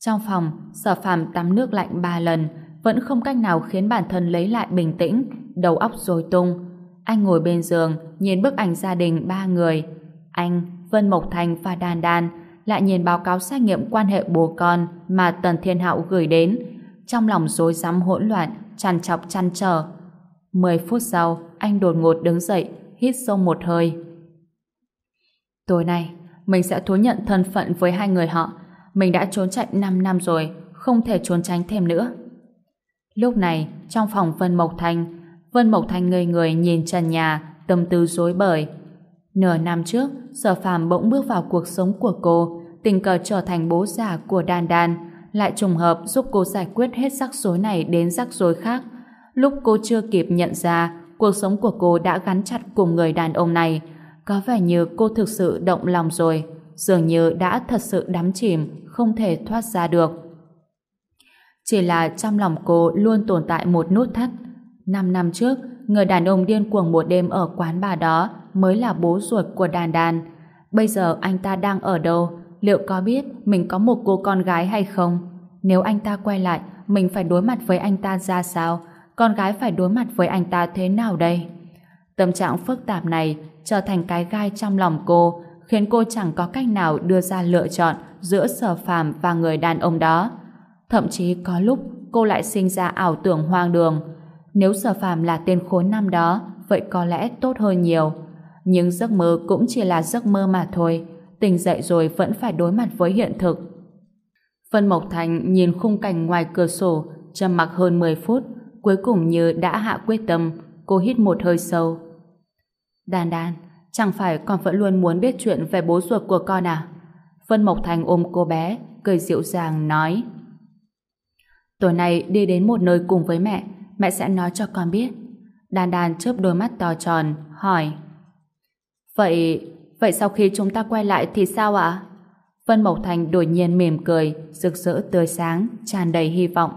Trong phòng, sở phàm tắm nước lạnh ba lần, vẫn không cách nào khiến bản thân lấy lại bình tĩnh, đầu óc rối tung. Anh ngồi bên giường, nhìn bức ảnh gia đình ba người. Anh, Vân Mộc Thành và Đan Đan lại nhìn báo cáo xét nghiệm quan hệ bố con mà Tần Thiên Hạo gửi đến. Trong lòng rối rắm hỗn loạn, chằn chọc chăn trở. Mười phút sau, anh đột ngột đứng dậy, hít sâu một hơi. Tối nay, mình sẽ thú nhận thân phận với hai người họ. Mình đã trốn chạy 5 năm rồi, không thể trốn tránh thêm nữa. Lúc này, trong phòng Vân Mộc Thành, Vân Mộc Thành ngây người nhìn trần nhà, tâm tư rối bời. Nửa năm trước, Sở Phàm bỗng bước vào cuộc sống của cô, tình cờ trở thành bố già của Đan Đan, lại trùng hợp giúp cô giải quyết hết rắc rối này đến rắc rối khác. Lúc cô chưa kịp nhận ra, cuộc sống của cô đã gắn chặt cùng người đàn ông này. Có vẻ như cô thực sự động lòng rồi, dường như đã thật sự đắm chìm, không thể thoát ra được. Chỉ là trong lòng cô luôn tồn tại một nút thắt. Năm năm trước, người đàn ông điên cuồng một đêm ở quán bà đó mới là bố ruột của đàn đàn. Bây giờ anh ta đang ở đâu? Liệu có biết mình có một cô con gái hay không? Nếu anh ta quay lại, mình phải đối mặt với anh ta ra sao? Con gái phải đối mặt với anh ta thế nào đây? Tâm trạng phức tạp này trở thành cái gai trong lòng cô, khiến cô chẳng có cách nào đưa ra lựa chọn giữa sở phàm và người đàn ông đó. Thậm chí có lúc cô lại sinh ra ảo tưởng hoang đường. Nếu sở phàm là tên khốn năm đó, vậy có lẽ tốt hơn nhiều. Nhưng giấc mơ cũng chỉ là giấc mơ mà thôi. Tỉnh dậy rồi vẫn phải đối mặt với hiện thực. Vân Mộc Thành nhìn khung cảnh ngoài cửa sổ, trầm mặc hơn 10 phút, cuối cùng như đã hạ quyết tâm, cô hít một hơi sâu. Đan đan, chẳng phải con vẫn luôn muốn biết chuyện về bố ruột của con à? Vân Mộc Thành ôm cô bé, cười dịu dàng nói. Tối nay đi đến một nơi cùng với mẹ, mẹ sẽ nói cho con biết. Đan đan chớp đôi mắt to tròn, hỏi. Vậy, vậy sau khi chúng ta quay lại thì sao ạ? Vân Mộc Thành đột nhiên mỉm cười, rực rỡ tươi sáng, tràn đầy hy vọng.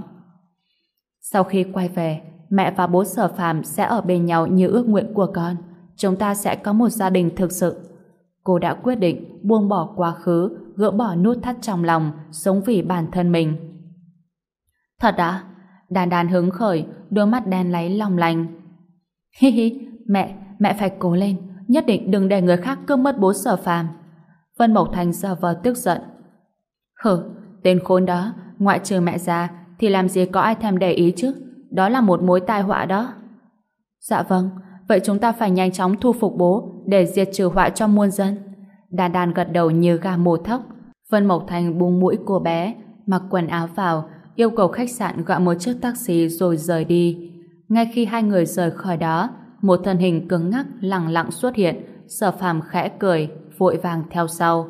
Sau khi quay về, mẹ và bố sở phàm sẽ ở bên nhau như ước nguyện của con. Chúng ta sẽ có một gia đình thực sự. Cô đã quyết định buông bỏ quá khứ, gỡ bỏ nút thắt trong lòng, sống vì bản thân mình. Thật à? Đàn đàn hứng khởi, đôi mắt đen láy long lành. Hi hi, mẹ, mẹ phải cố lên, nhất định đừng để người khác cướp mất bố sở phàm. Vân Mộc Thành giờ vờ tức giận. Hừ, tên khốn đó, ngoại trừ mẹ già, thì làm gì có ai thèm để ý chứ? Đó là một mối tai họa đó. Dạ vâng, vậy chúng ta phải nhanh chóng thu phục bố để diệt trừ họa cho muôn dân. Đàn đàn gật đầu như gà mổ thóc. Vân Mộc Thành buông mũi cô bé, mặc quần áo vào, yêu cầu khách sạn gọi một chiếc taxi rồi rời đi. Ngay khi hai người rời khỏi đó, một thân hình cứng ngắc lặng lặng xuất hiện, sở phàm khẽ cười, vội vàng theo sau.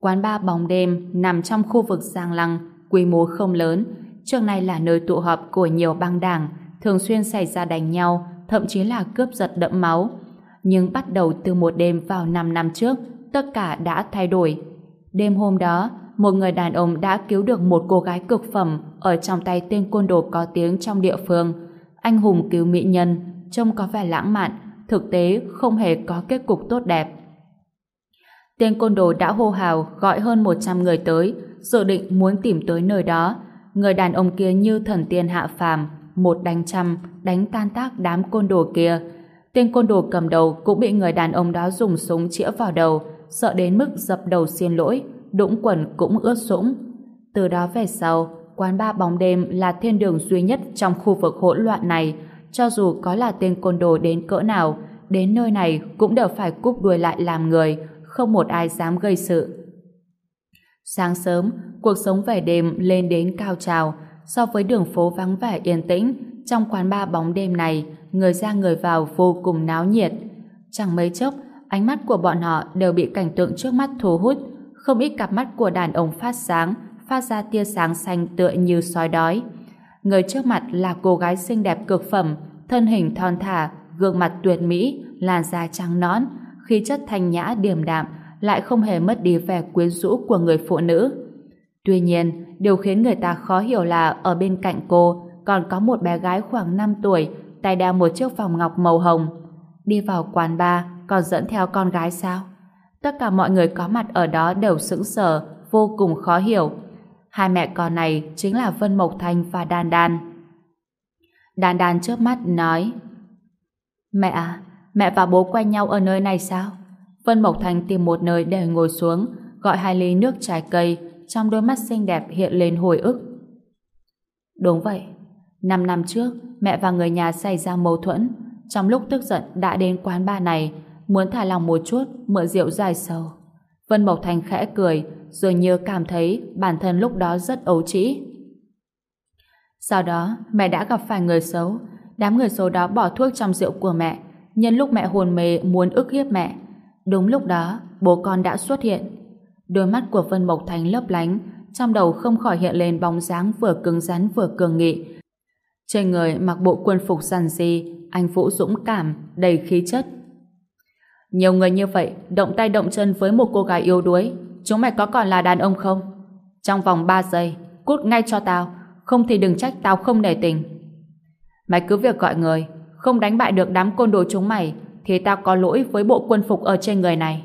Quán ba bóng đêm nằm trong khu vực Giang Lăng, quy mô không lớn, trước nay là nơi tụ họp của nhiều băng đảng, thường xuyên xảy ra đánh nhau, thậm chí là cướp giật đẫm máu. Nhưng bắt đầu từ một đêm vào 5 năm trước, tất cả đã thay đổi. Đêm hôm đó, một người đàn ông đã cứu được một cô gái cực phẩm ở trong tay tên côn đồ có tiếng trong địa phương. Anh hùng cứu mỹ nhân, trông có vẻ lãng mạn, thực tế không hề có kết cục tốt đẹp. Tên côn đồ đã hô hào gọi hơn 100 người tới, dự định muốn tìm tới nơi đó. Người đàn ông kia như thần tiên hạ phàm, một đánh trăm, đánh tan tác đám côn đồ kia. Tên côn đồ cầm đầu cũng bị người đàn ông đó dùng súng chĩa vào đầu, sợ đến mức dập đầu xin lỗi, đũng quần cũng ướt sũng. Từ đó về sau, quán ba bóng đêm là thiên đường duy nhất trong khu vực hỗn loạn này, cho dù có là tên côn đồ đến cỡ nào, đến nơi này cũng đều phải cúp đuôi lại làm người, không một ai dám gây sự. Sáng sớm, cuộc sống về đêm lên đến cao trào, so với đường phố vắng vẻ yên tĩnh, trong quán ba bóng đêm này, người ra người vào vô cùng náo nhiệt. Chẳng mấy chốc, ánh mắt của bọn họ đều bị cảnh tượng trước mắt thu hút, không ít cặp mắt của đàn ông phát sáng, phát ra tia sáng xanh tựa như sói đói. Người trước mặt là cô gái xinh đẹp cực phẩm, thân hình thon thả, gương mặt tuyệt mỹ, làn da trắng nõn, khí chất thanh nhã điềm đạm, lại không hề mất đi vẻ quyến rũ của người phụ nữ. Tuy nhiên, điều khiến người ta khó hiểu là ở bên cạnh cô còn có một bé gái khoảng 5 tuổi, tay đeo một chiếc vòng ngọc màu hồng. Đi vào quán bar, còn dẫn theo con gái sao? Tất cả mọi người có mặt ở đó đều sững sờ, vô cùng khó hiểu. Hai mẹ con này chính là Vân Mộc Thanh và Đan Đan. Đan Đan trước mắt nói Mẹ à, mẹ và bố quen nhau ở nơi này sao? Vân Mộc Thanh tìm một nơi để ngồi xuống, gọi hai ly nước trái cây, trong đôi mắt xinh đẹp hiện lên hồi ức. Đúng vậy, năm năm trước, mẹ và người nhà xảy ra mâu thuẫn, trong lúc tức giận đã đến quán bar này, muốn thả lòng một chút, mượn rượu dài sầu. Vân Mộc Thành khẽ cười, rồi nhớ cảm thấy bản thân lúc đó rất ấu trĩ. Sau đó, mẹ đã gặp phải người xấu. Đám người xấu đó bỏ thuốc trong rượu của mẹ, nhân lúc mẹ hồn mê muốn ức hiếp mẹ. Đúng lúc đó, bố con đã xuất hiện. Đôi mắt của Vân Mộc Thành lấp lánh, trong đầu không khỏi hiện lên bóng dáng vừa cứng rắn vừa cường nghị. Trên người mặc bộ quân phục sàn di, anh Vũ dũng cảm, đầy khí chất. Nhiều người như vậy, động tay động chân với một cô gái yếu đuối, chúng mày có còn là đàn ông không? Trong vòng 3 giây, cút ngay cho tao, không thì đừng trách tao không nể tình. Mày cứ việc gọi người, không đánh bại được đám côn đồ chúng mày, thì tao có lỗi với bộ quân phục ở trên người này.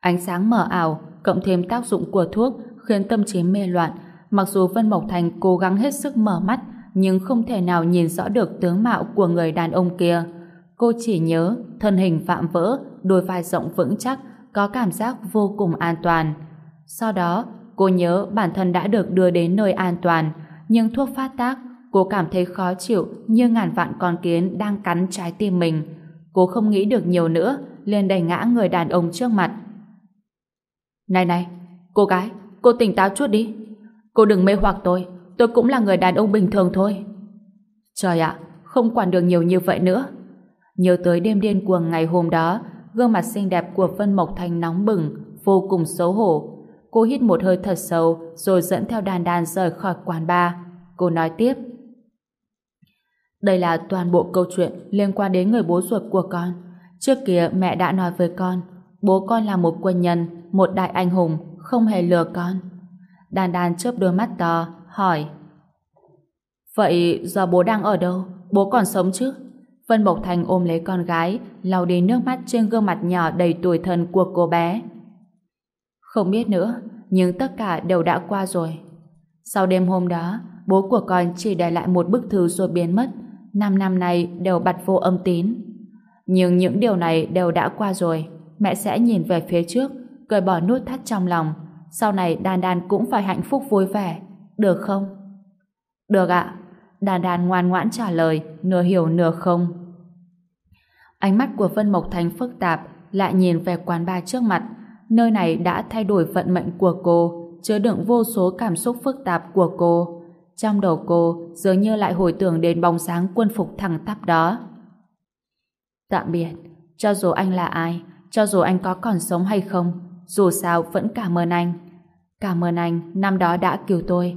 Ánh sáng mờ ảo, cộng thêm tác dụng của thuốc, khiến tâm trí mê loạn. Mặc dù Vân Mộc Thành cố gắng hết sức mở mắt, nhưng không thể nào nhìn rõ được tướng mạo của người đàn ông kia. Cô chỉ nhớ thân hình phạm vỡ, đôi vai rộng vững chắc, có cảm giác vô cùng an toàn. Sau đó, cô nhớ bản thân đã được đưa đến nơi an toàn, nhưng thuốc phát tác, cô cảm thấy khó chịu như ngàn vạn con kiến đang cắn trái tim mình. Cô không nghĩ được nhiều nữa, liền đẩy ngã người đàn ông trước mặt. Này này, cô gái, cô tỉnh táo chút đi. Cô đừng mê hoặc tôi, tôi cũng là người đàn ông bình thường thôi. Trời ạ, không quản được nhiều như vậy nữa. Nhớ tới đêm điên cuồng ngày hôm đó, gương mặt xinh đẹp của Vân Mộc Thành nóng bừng, vô cùng xấu hổ. Cô hít một hơi thật sâu, rồi dẫn theo đàn đàn rời khỏi quán bar. Cô nói tiếp. Đây là toàn bộ câu chuyện liên quan đến người bố ruột của con. Trước kia mẹ đã nói với con, bố con là một quân nhân, một đại anh hùng, không hề lừa con. Đàn đàn chớp đôi mắt to, hỏi. Vậy giờ bố đang ở đâu? Bố còn sống chứ? Vân Mộc Thành ôm lấy con gái, lau đi nước mắt trên gương mặt nhỏ đầy tuổi thân của cô bé. Không biết nữa, nhưng tất cả đều đã qua rồi. Sau đêm hôm đó, bố của con chỉ để lại một bức thư rồi biến mất. Năm năm nay đều bật vô âm tín. Nhưng những điều này đều đã qua rồi. Mẹ sẽ nhìn về phía trước, cởi bỏ nút thắt trong lòng. Sau này đàn đàn cũng phải hạnh phúc vui vẻ. Được không? Được ạ. Đàn đàn ngoan ngoãn trả lời, nửa hiểu nửa không. Ánh mắt của Vân Mộc Thành phức tạp, lại nhìn về quán bar trước mặt. Nơi này đã thay đổi vận mệnh của cô, chứa đựng vô số cảm xúc phức tạp của cô. Trong đầu cô dường như lại hồi tưởng đến bóng dáng quân phục thẳng tắp đó. Tạm biệt, cho dù anh là ai, cho dù anh có còn sống hay không, dù sao vẫn cảm ơn anh. Cảm ơn anh năm đó đã cứu tôi.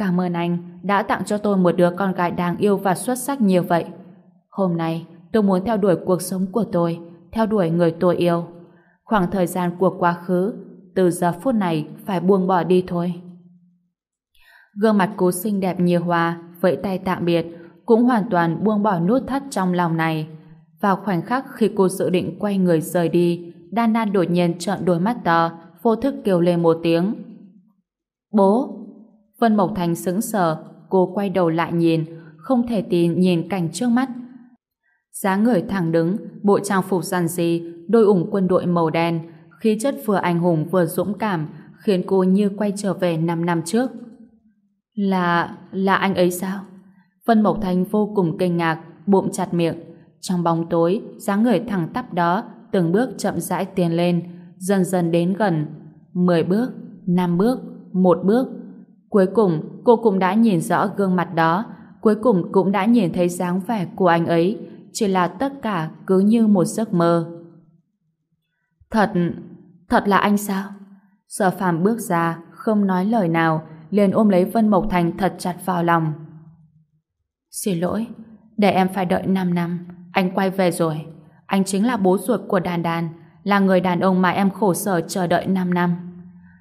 Cảm ơn anh đã tặng cho tôi một đứa con gái đáng yêu và xuất sắc như vậy. Hôm nay, tôi muốn theo đuổi cuộc sống của tôi, theo đuổi người tôi yêu. Khoảng thời gian của quá khứ, từ giờ phút này phải buông bỏ đi thôi. Gương mặt cô xinh đẹp như hoa, vẫy tay tạm biệt, cũng hoàn toàn buông bỏ nút thắt trong lòng này. Vào khoảnh khắc khi cô dự định quay người rời đi, Đan Đan đột nhiên trợn đôi mắt to, vô thức kêu lên một tiếng. Bố! Vân Mộc Thành sững sờ, cô quay đầu lại nhìn, không thể tin nhìn cảnh trước mắt. dáng người thẳng đứng, bộ trang phục giản dị, đôi ủng quân đội màu đen, khí chất vừa anh hùng vừa dũng cảm, khiến cô như quay trở về 5 năm trước. Là... là anh ấy sao? Vân Mộc Thành vô cùng kinh ngạc, bụng chặt miệng. Trong bóng tối, dáng người thẳng tắp đó từng bước chậm rãi tiến lên, dần dần đến gần. 10 bước, 5 bước, một bước. Cuối cùng, cô cũng đã nhìn rõ gương mặt đó, cuối cùng cũng đã nhìn thấy dáng vẻ của anh ấy, chỉ là tất cả cứ như một giấc mơ. Thật, thật là anh sao? Sở phàm bước ra, không nói lời nào, liền ôm lấy Vân Mộc Thành thật chặt vào lòng. Xin lỗi, để em phải đợi 5 năm, anh quay về rồi. Anh chính là bố ruột của đàn đàn, là người đàn ông mà em khổ sở chờ đợi 5 năm.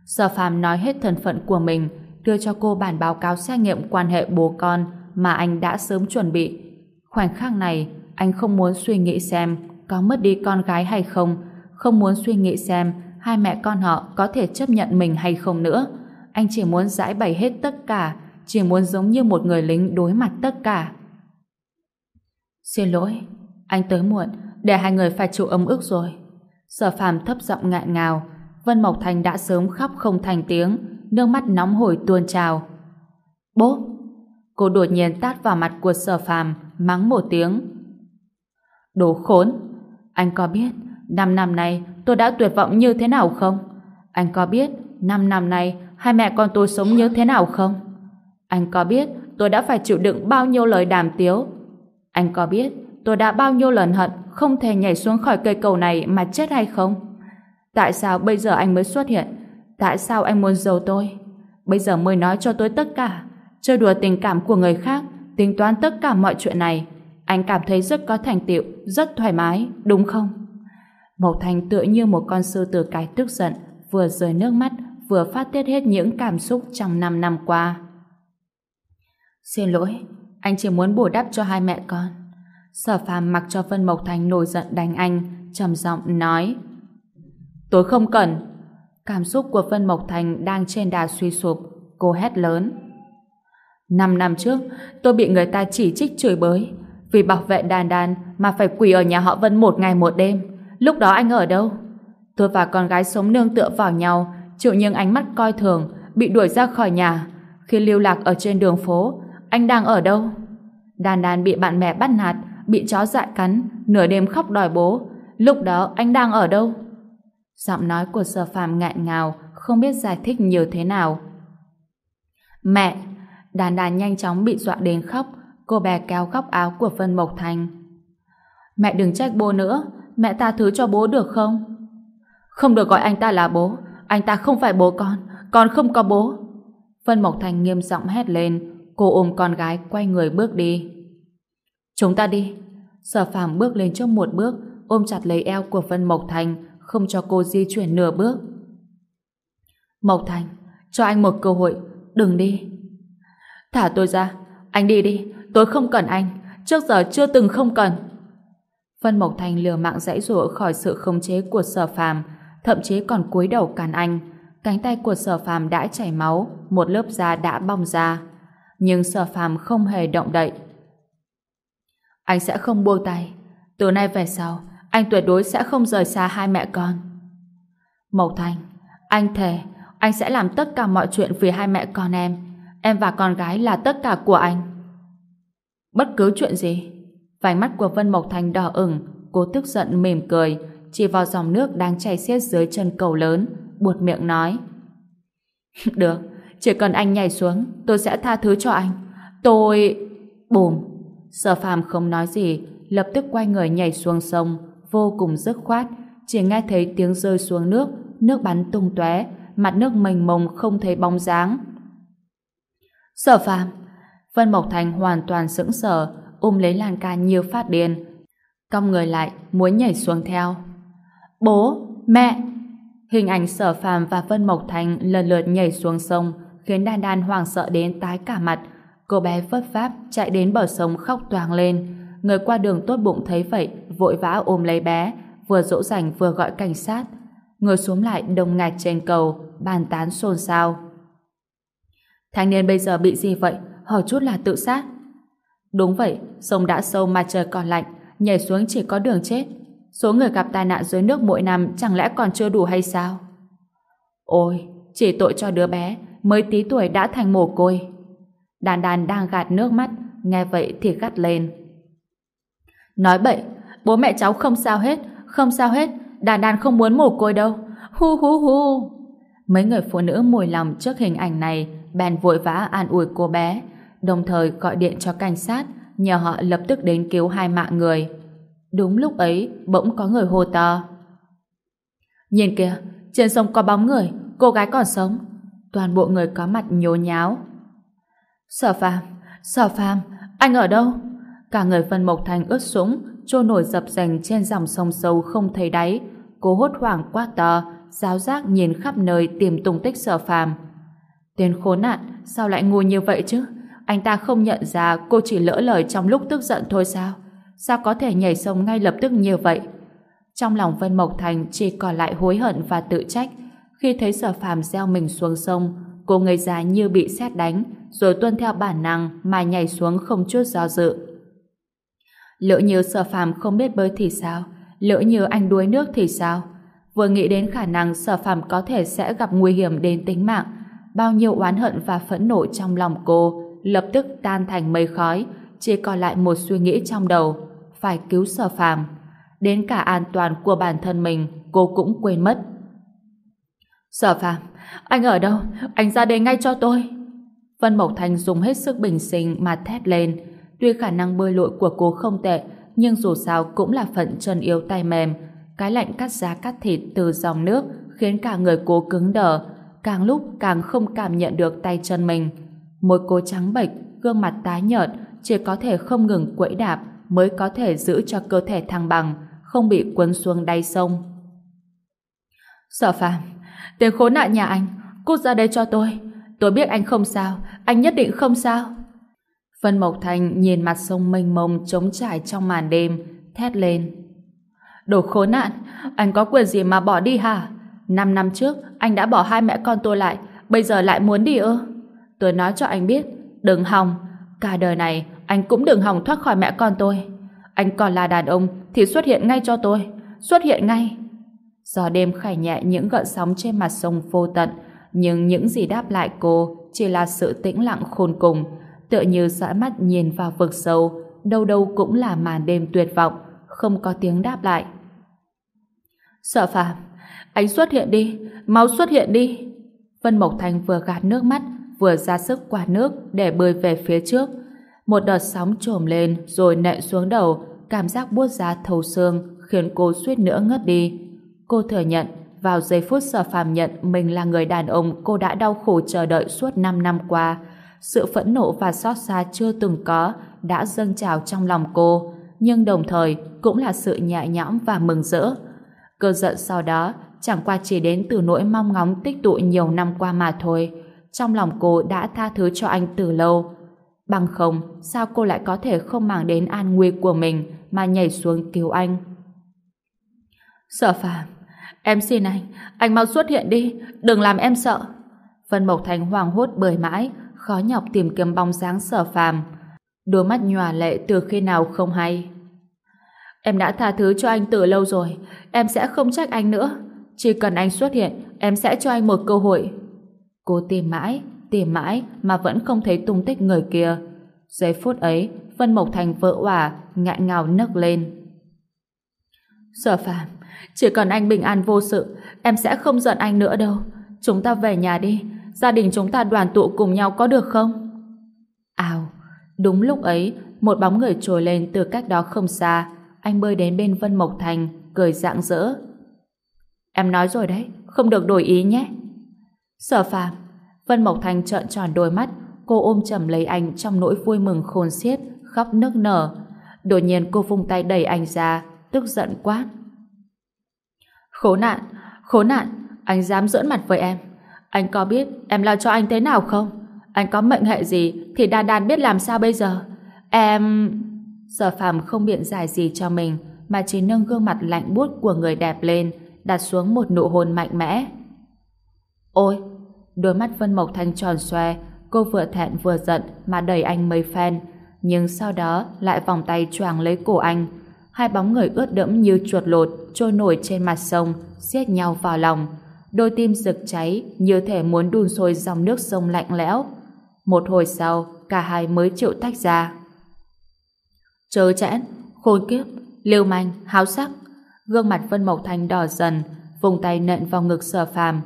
Sở phàm nói hết thân phận của mình, đưa cho cô bản báo cáo xét nghiệm quan hệ bố con mà anh đã sớm chuẩn bị. Khoảnh khắc này, anh không muốn suy nghĩ xem có mất đi con gái hay không, không muốn suy nghĩ xem hai mẹ con họ có thể chấp nhận mình hay không nữa. Anh chỉ muốn giải bày hết tất cả, chỉ muốn giống như một người lính đối mặt tất cả. Xin lỗi, anh tới muộn, để hai người phải chịu ấm ức rồi. Sở phàm thấp giọng ngạn ngào, Vân Mộc Thành đã sớm khóc không thành tiếng, nước mắt nóng hổi tuôn trào. Bố! Cô đột nhiên tát vào mặt của sở phàm, mắng một tiếng. Đồ khốn! Anh có biết, năm năm nay tôi đã tuyệt vọng như thế nào không? Anh có biết, năm năm nay hai mẹ con tôi sống như thế nào không? Anh có biết tôi đã phải chịu đựng bao nhiêu lời đàm tiếu? Anh có biết tôi đã bao nhiêu lần hận không thể nhảy xuống khỏi cây cầu này mà chết hay không? Tại sao bây giờ anh mới xuất hiện? Tại sao anh muốn giấu tôi? Bây giờ mới nói cho tôi tất cả. Chơi đùa tình cảm của người khác, tính toán tất cả mọi chuyện này. Anh cảm thấy rất có thành tựu, rất thoải mái, đúng không? Mộc Thành tựa như một con sư tử cái tức giận, vừa rơi nước mắt, vừa phát tiết hết những cảm xúc trong 5 năm qua. Xin lỗi, anh chỉ muốn bù đắp cho hai mẹ con. Sở phàm mặc cho Vân Mộc Thành nổi giận đánh anh, trầm giọng nói. Tôi không cần. Cảm xúc của Vân Mộc Thành đang trên đà suy sụp, cô hét lớn. Năm năm trước, tôi bị người ta chỉ trích chửi bới. Vì bảo vệ đàn đàn mà phải quỳ ở nhà họ Vân một ngày một đêm. Lúc đó anh ở đâu? Tôi và con gái sống nương tựa vào nhau, chịu những ánh mắt coi thường, bị đuổi ra khỏi nhà. Khi lưu lạc ở trên đường phố, anh đang ở đâu? Đàn đàn bị bạn bè bắt nạt, bị chó dại cắn, nửa đêm khóc đòi bố. Lúc đó anh đang ở đâu? Giọng nói của sở phàm ngạn ngào, không biết giải thích nhiều thế nào. Mẹ! Đàn đàn nhanh chóng bị dọa đến khóc, cô bé kéo góc áo của Vân Mộc Thành. Mẹ đừng trách bố nữa, mẹ ta thứ cho bố được không? Không được gọi anh ta là bố, anh ta không phải bố con, con không có bố. Vân Mộc Thành nghiêm giọng hét lên, cô ôm con gái quay người bước đi. Chúng ta đi. Sở phàm bước lên trước một bước, ôm chặt lấy eo của Vân Mộc Thành, không cho cô di chuyển nửa bước. Mộc Thành, cho anh một cơ hội, đừng đi. Thả tôi ra, anh đi đi, tôi không cần anh, trước giờ chưa từng không cần. Vân Mộc Thành lừa mạng dãy rủa khỏi sự khống chế của sở phàm, thậm chí còn cúi đầu cản anh. Cánh tay của sở phàm đã chảy máu, một lớp da đã bong ra. Nhưng sở phàm không hề động đậy. Anh sẽ không buông tay. Từ nay về sau, anh tuyệt đối sẽ không rời xa hai mẹ con. Mộc Thành, anh thề, anh sẽ làm tất cả mọi chuyện vì hai mẹ con em. Em và con gái là tất cả của anh. Bất cứ chuyện gì. Vành mắt của Vân Mộc Thành đỏ ửng, cô tức giận mỉm cười, chỉ vào dòng nước đang chảy xiết dưới chân cầu lớn, buột miệng nói. (laughs) Được, chỉ cần anh nhảy xuống, tôi sẽ tha thứ cho anh. Tôi... Bùm! Sở phàm không nói gì, lập tức quay người nhảy xuống sông, vô cùng dứt khoát, chỉ nghe thấy tiếng rơi xuống nước, nước bắn tung tóe, mặt nước mênh mông không thấy bóng dáng. Sở phàm! Vân Mộc Thành hoàn toàn sững sờ, ôm lấy lan can như phát điên. Cong người lại, muốn nhảy xuống theo. Bố! Mẹ! Hình ảnh sở phàm và Vân Mộc Thành lần lượt nhảy xuống sông, khiến Đan Đan hoảng sợ đến tái cả mặt. Cô bé vấp váp chạy đến bờ sông khóc toang lên. Người qua đường tốt bụng thấy vậy, vội vã ôm lấy bé, vừa dỗ dành vừa gọi cảnh sát. Người xuống lại đông ngạch trên cầu, bàn tán xôn xao. Thanh niên bây giờ bị gì vậy? Hỏi chút là tự sát. Đúng vậy, sông đã sâu mà trời còn lạnh, nhảy xuống chỉ có đường chết. Số người gặp tai nạn dưới nước mỗi năm chẳng lẽ còn chưa đủ hay sao? Ôi, chỉ tội cho đứa bé, mới tí tuổi đã thành mồ côi. Đàn đàn đang gạt nước mắt, nghe vậy thì gắt lên. Nói bậy, bố mẹ cháu không sao hết, không sao hết, đàn đàn không muốn mồ côi đâu. Hu hu hu. Mấy người phụ nữ mùi lòng trước hình ảnh này bèn vội vã an ủi cô bé, đồng thời gọi điện cho cảnh sát, nhờ họ lập tức đến cứu hai mạng người. Đúng lúc ấy, bỗng có người hô to. Nhìn kìa, trên sông có bóng người, cô gái còn sống. Toàn bộ người có mặt nhố nháo. Sở phàm, sở phàm, anh ở đâu? Cả người phần Mộc Thành ướt sũng, trôi nổi dập dành trên dòng sông sâu không thấy đáy. Cô hốt hoảng quát to, giáo giác nhìn khắp nơi tìm tung tích sở phàm. Tên khốn nạn, sao lại ngu như vậy chứ? Anh ta không nhận ra cô chỉ lỡ lời trong lúc tức giận thôi sao? Sao có thể nhảy sông ngay lập tức như vậy? Trong lòng Vân Mộc Thành chỉ còn lại hối hận và tự trách. Khi thấy sở phàm gieo mình xuống sông, cô ngây ra như bị xét đánh, rồi tuân theo bản năng mà nhảy xuống không chút do dự. Lỡ như sở phàm không biết bơi thì sao? Lỡ như anh đuối nước thì sao? Vừa nghĩ đến khả năng sở phàm có thể sẽ gặp nguy hiểm đến tính mạng, bao nhiêu oán hận và phẫn nộ trong lòng cô lập tức tan thành mây khói, chỉ còn lại một suy nghĩ trong đầu, phải cứu sở phàm. Đến cả an toàn của bản thân mình, cô cũng quên mất. Sở phàm, anh ở đâu? Anh ra đây ngay cho tôi. Vân Mộc Thành dùng hết sức bình sinh mà thét lên. Tuy khả năng bơi lội của cô không tệ, nhưng dù sao cũng là phận chân yếu tay mềm. Cái lạnh cắt giá cắt thịt từ dòng nước khiến cả người cô cứng đờ, càng lúc càng không cảm nhận được tay chân mình. Môi cô trắng bệch, gương mặt tái nhợt, chỉ có thể không ngừng quẫy đạp mới có thể giữ cho cơ thể thăng bằng, không bị cuốn xuống đáy sông. Sở phàm, tên khốn nạn nhà anh, cút ra đây cho tôi. Tôi biết anh không sao, anh nhất định không sao. Vân Mộc Thành nhìn mặt sông mênh mông trống trải trong màn đêm, thét lên. Đồ khốn nạn, anh có quyền gì mà bỏ đi hả? Năm năm trước, anh đã bỏ hai mẹ con tôi lại, bây giờ lại muốn đi ư? Tôi nói cho anh biết, đừng hòng, cả đời này anh cũng đừng hòng thoát khỏi mẹ con tôi. Anh còn là đàn ông thì xuất hiện ngay cho tôi, xuất hiện ngay. Gió đêm khải nhẹ những gợn sóng trên mặt sông vô tận, Nhưng những gì đáp lại cô chỉ là sự tĩnh lặng khôn cùng, tựa như dõi mắt nhìn vào vực sâu, đâu đâu cũng là màn đêm tuyệt vọng, không có tiếng đáp lại. Sợ phàm, anh xuất hiện đi, mau xuất hiện đi. Vân Mộc Thành vừa gạt nước mắt, vừa ra sức quạt nước để bơi về phía trước. Một đợt sóng trồm lên rồi nệ xuống đầu, cảm giác buốt giá thấu xương khiến cô suýt nữa ngất đi. Cô thừa nhận, vào giây phút sở phàm nhận mình là người đàn ông cô đã đau khổ chờ đợi suốt 5 năm qua. Sự phẫn nộ và xót xa chưa từng có đã dâng trào trong lòng cô, nhưng đồng thời cũng là sự nhẹ nhõm và mừng rỡ. Cơn giận sau đó chẳng qua chỉ đến từ nỗi mong ngóng tích tụ nhiều năm qua mà thôi. Trong lòng cô đã tha thứ cho anh từ lâu. Bằng không, sao cô lại có thể không màng đến an nguy của mình mà nhảy xuống cứu anh? Sở phàm, em xin anh, anh mau xuất hiện đi, đừng làm em sợ. Vân Mộc Thành hoàng hốt bời mãi, khó nhọc tìm kiếm bóng dáng sở phàm. Đôi mắt nhòa lệ từ khi nào không hay. Em đã tha thứ cho anh từ lâu rồi, em sẽ không trách anh nữa. Chỉ cần anh xuất hiện, em sẽ cho anh một cơ hội. Cô tìm mãi, tìm mãi mà vẫn không thấy tung tích người kia. Giây phút ấy, Vân Mộc Thành vỡ òa, ngại ngào nấc lên. Sở phàm, chỉ cần anh bình an vô sự, em sẽ không giận anh nữa đâu. Chúng ta về nhà đi, gia đình chúng ta đoàn tụ cùng nhau có được không? Ào, đúng lúc ấy, một bóng người trồi lên từ cách đó không xa. Anh bơi đến bên Vân Mộc Thành, cười rạng rỡ. Em nói rồi đấy, không được đổi ý nhé. Sở phàm, Vân Mộc Thành trợn tròn đôi mắt, cô ôm chầm lấy anh trong nỗi vui mừng khôn xiết, khóc nức nở. Đột nhiên cô vung tay đẩy anh ra, tức giận quát. Khốn nạn, khốn nạn, anh dám giỡn mặt với em. Anh có biết em lo cho anh thế nào không? Anh có mệnh hệ gì thì đan đan biết làm sao bây giờ. Em... Sở phàm không biện giải gì cho mình, mà chỉ nâng gương mặt lạnh buốt của người đẹp lên, đặt xuống một nụ hôn mạnh mẽ. Ôi! Đôi mắt Vân Mộc Thanh tròn xoe, cô vừa thẹn vừa giận mà đẩy anh mấy phen, nhưng sau đó lại vòng tay choàng lấy cổ anh hai bóng người ướt đẫm như chuột lột trôi nổi trên mặt sông, siết nhau vào lòng đôi tim rực cháy như thể muốn đun sôi dòng nước sông lạnh lẽo. Một hồi sau cả hai mới chịu tách ra. Chớ chẽn khôn kiếp liêu manh háo sắc. Gương mặt Vân Mộc Thanh đỏ dần vùng tay nện vào ngực sở phàm.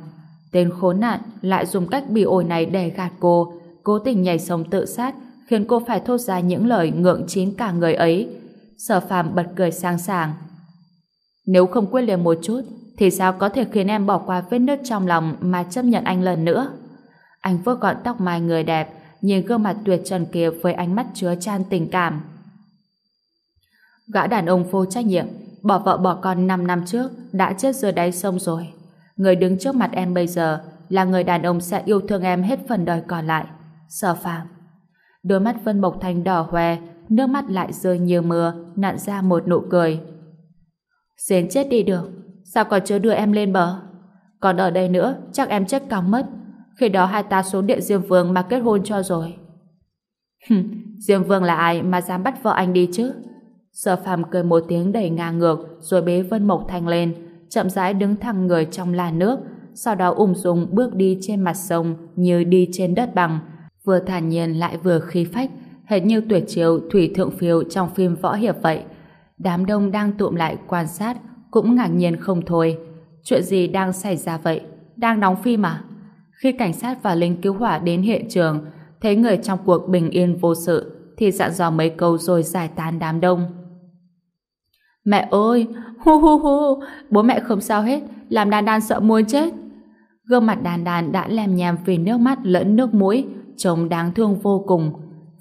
Tên khốn nạn lại dùng cách bị ổi này để gạt cô cố tình nhảy sông tự sát khiến cô phải thốt ra những lời ngượng chín cả người ấy. Sở phàm bật cười sang sảng. Nếu không quyết liền một chút, thì sao có thể khiến em bỏ qua vết nứt trong lòng mà chấp nhận anh lần nữa? Anh vuốt gọn tóc mai người đẹp, nhìn gương mặt tuyệt trần kia với ánh mắt chứa chan tình cảm. Gã đàn ông vô trách nhiệm, bỏ vợ bỏ con 5 năm trước, đã chết dưới đáy sông rồi. Người đứng trước mặt em bây giờ là người đàn ông sẽ yêu thương em hết phần đời còn lại. Sở phàm. Đôi mắt Vân Mộc Thành đỏ hoe, nước mắt lại rơi như mưa, nặn ra một nụ cười. Xến chết đi được, sao còn chưa đưa em lên bờ? Còn ở đây nữa, chắc em chết còng mất. Khi đó hai ta xuống địa Diêm Vương mà kết hôn cho rồi. (laughs) Diêm Vương là ai mà dám bắt vợ anh đi chứ? Sở phàm cười một tiếng đầy ngang ngược rồi bế Vân Mộc Thanh lên, chậm rãi đứng thẳng người trong làn nước, sau đó ung dung bước đi trên mặt sông như đi trên đất bằng, vừa thản nhiên lại vừa khí phách, hệt như tuyệt chiều thủy thượng phiêu trong phim võ hiệp vậy. Đám đông đang tụm lại quan sát cũng ngạc nhiên không thôi. Chuyện gì đang xảy ra vậy? Đang đóng phim mà. Khi cảnh sát và lính cứu hỏa đến hiện trường, thấy người trong cuộc bình yên vô sự, thì dặn dò mấy câu rồi giải tán đám đông. Mẹ ơi! Hu hu hu! Bố mẹ không sao hết, làm đàn đàn sợ muốn chết. Gương mặt đàn đàn đã lem nhèm vì nước mắt lẫn nước mũi, trông đáng thương vô cùng.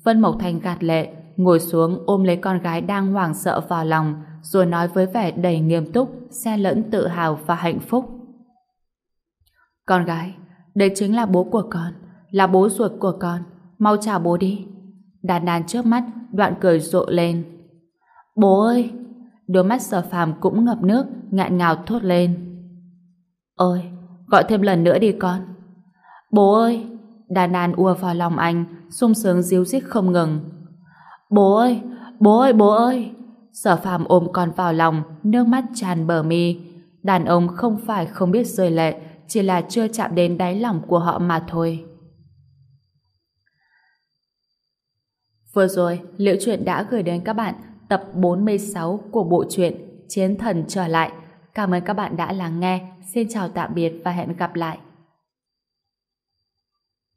Vân Mộc Thành gạt lệ, ngồi xuống ôm lấy con gái đang hoảng sợ vào lòng, rồi nói với vẻ đầy nghiêm túc, xe lẫn tự hào và hạnh phúc. Con gái, đây chính là bố của con, là bố ruột của con, mau chào bố đi. Đàn đàn trước mắt, đoạn cười rộ lên. Bố ơi! Đôi mắt sở phàm cũng ngập nước, ngạn ngào thốt lên. Ôi, gọi thêm lần nữa đi con. Bố ơi! Đàn đàn ùa vào lòng anh, sung sướng díu dít không ngừng. Bố ơi! Bố ơi! Bố ơi! Sở phàm ôm con vào lòng, nước mắt tràn bờ mi. Đàn ông không phải không biết rơi lệ, chỉ là chưa chạm đến đáy lòng của họ mà thôi. Vừa rồi, Liễu Chuyện đã gửi đến các bạn tập 46 của bộ truyện Chiến Thần Trở Lại. Cảm ơn các bạn đã lắng nghe. Xin chào tạm biệt và hẹn gặp lại.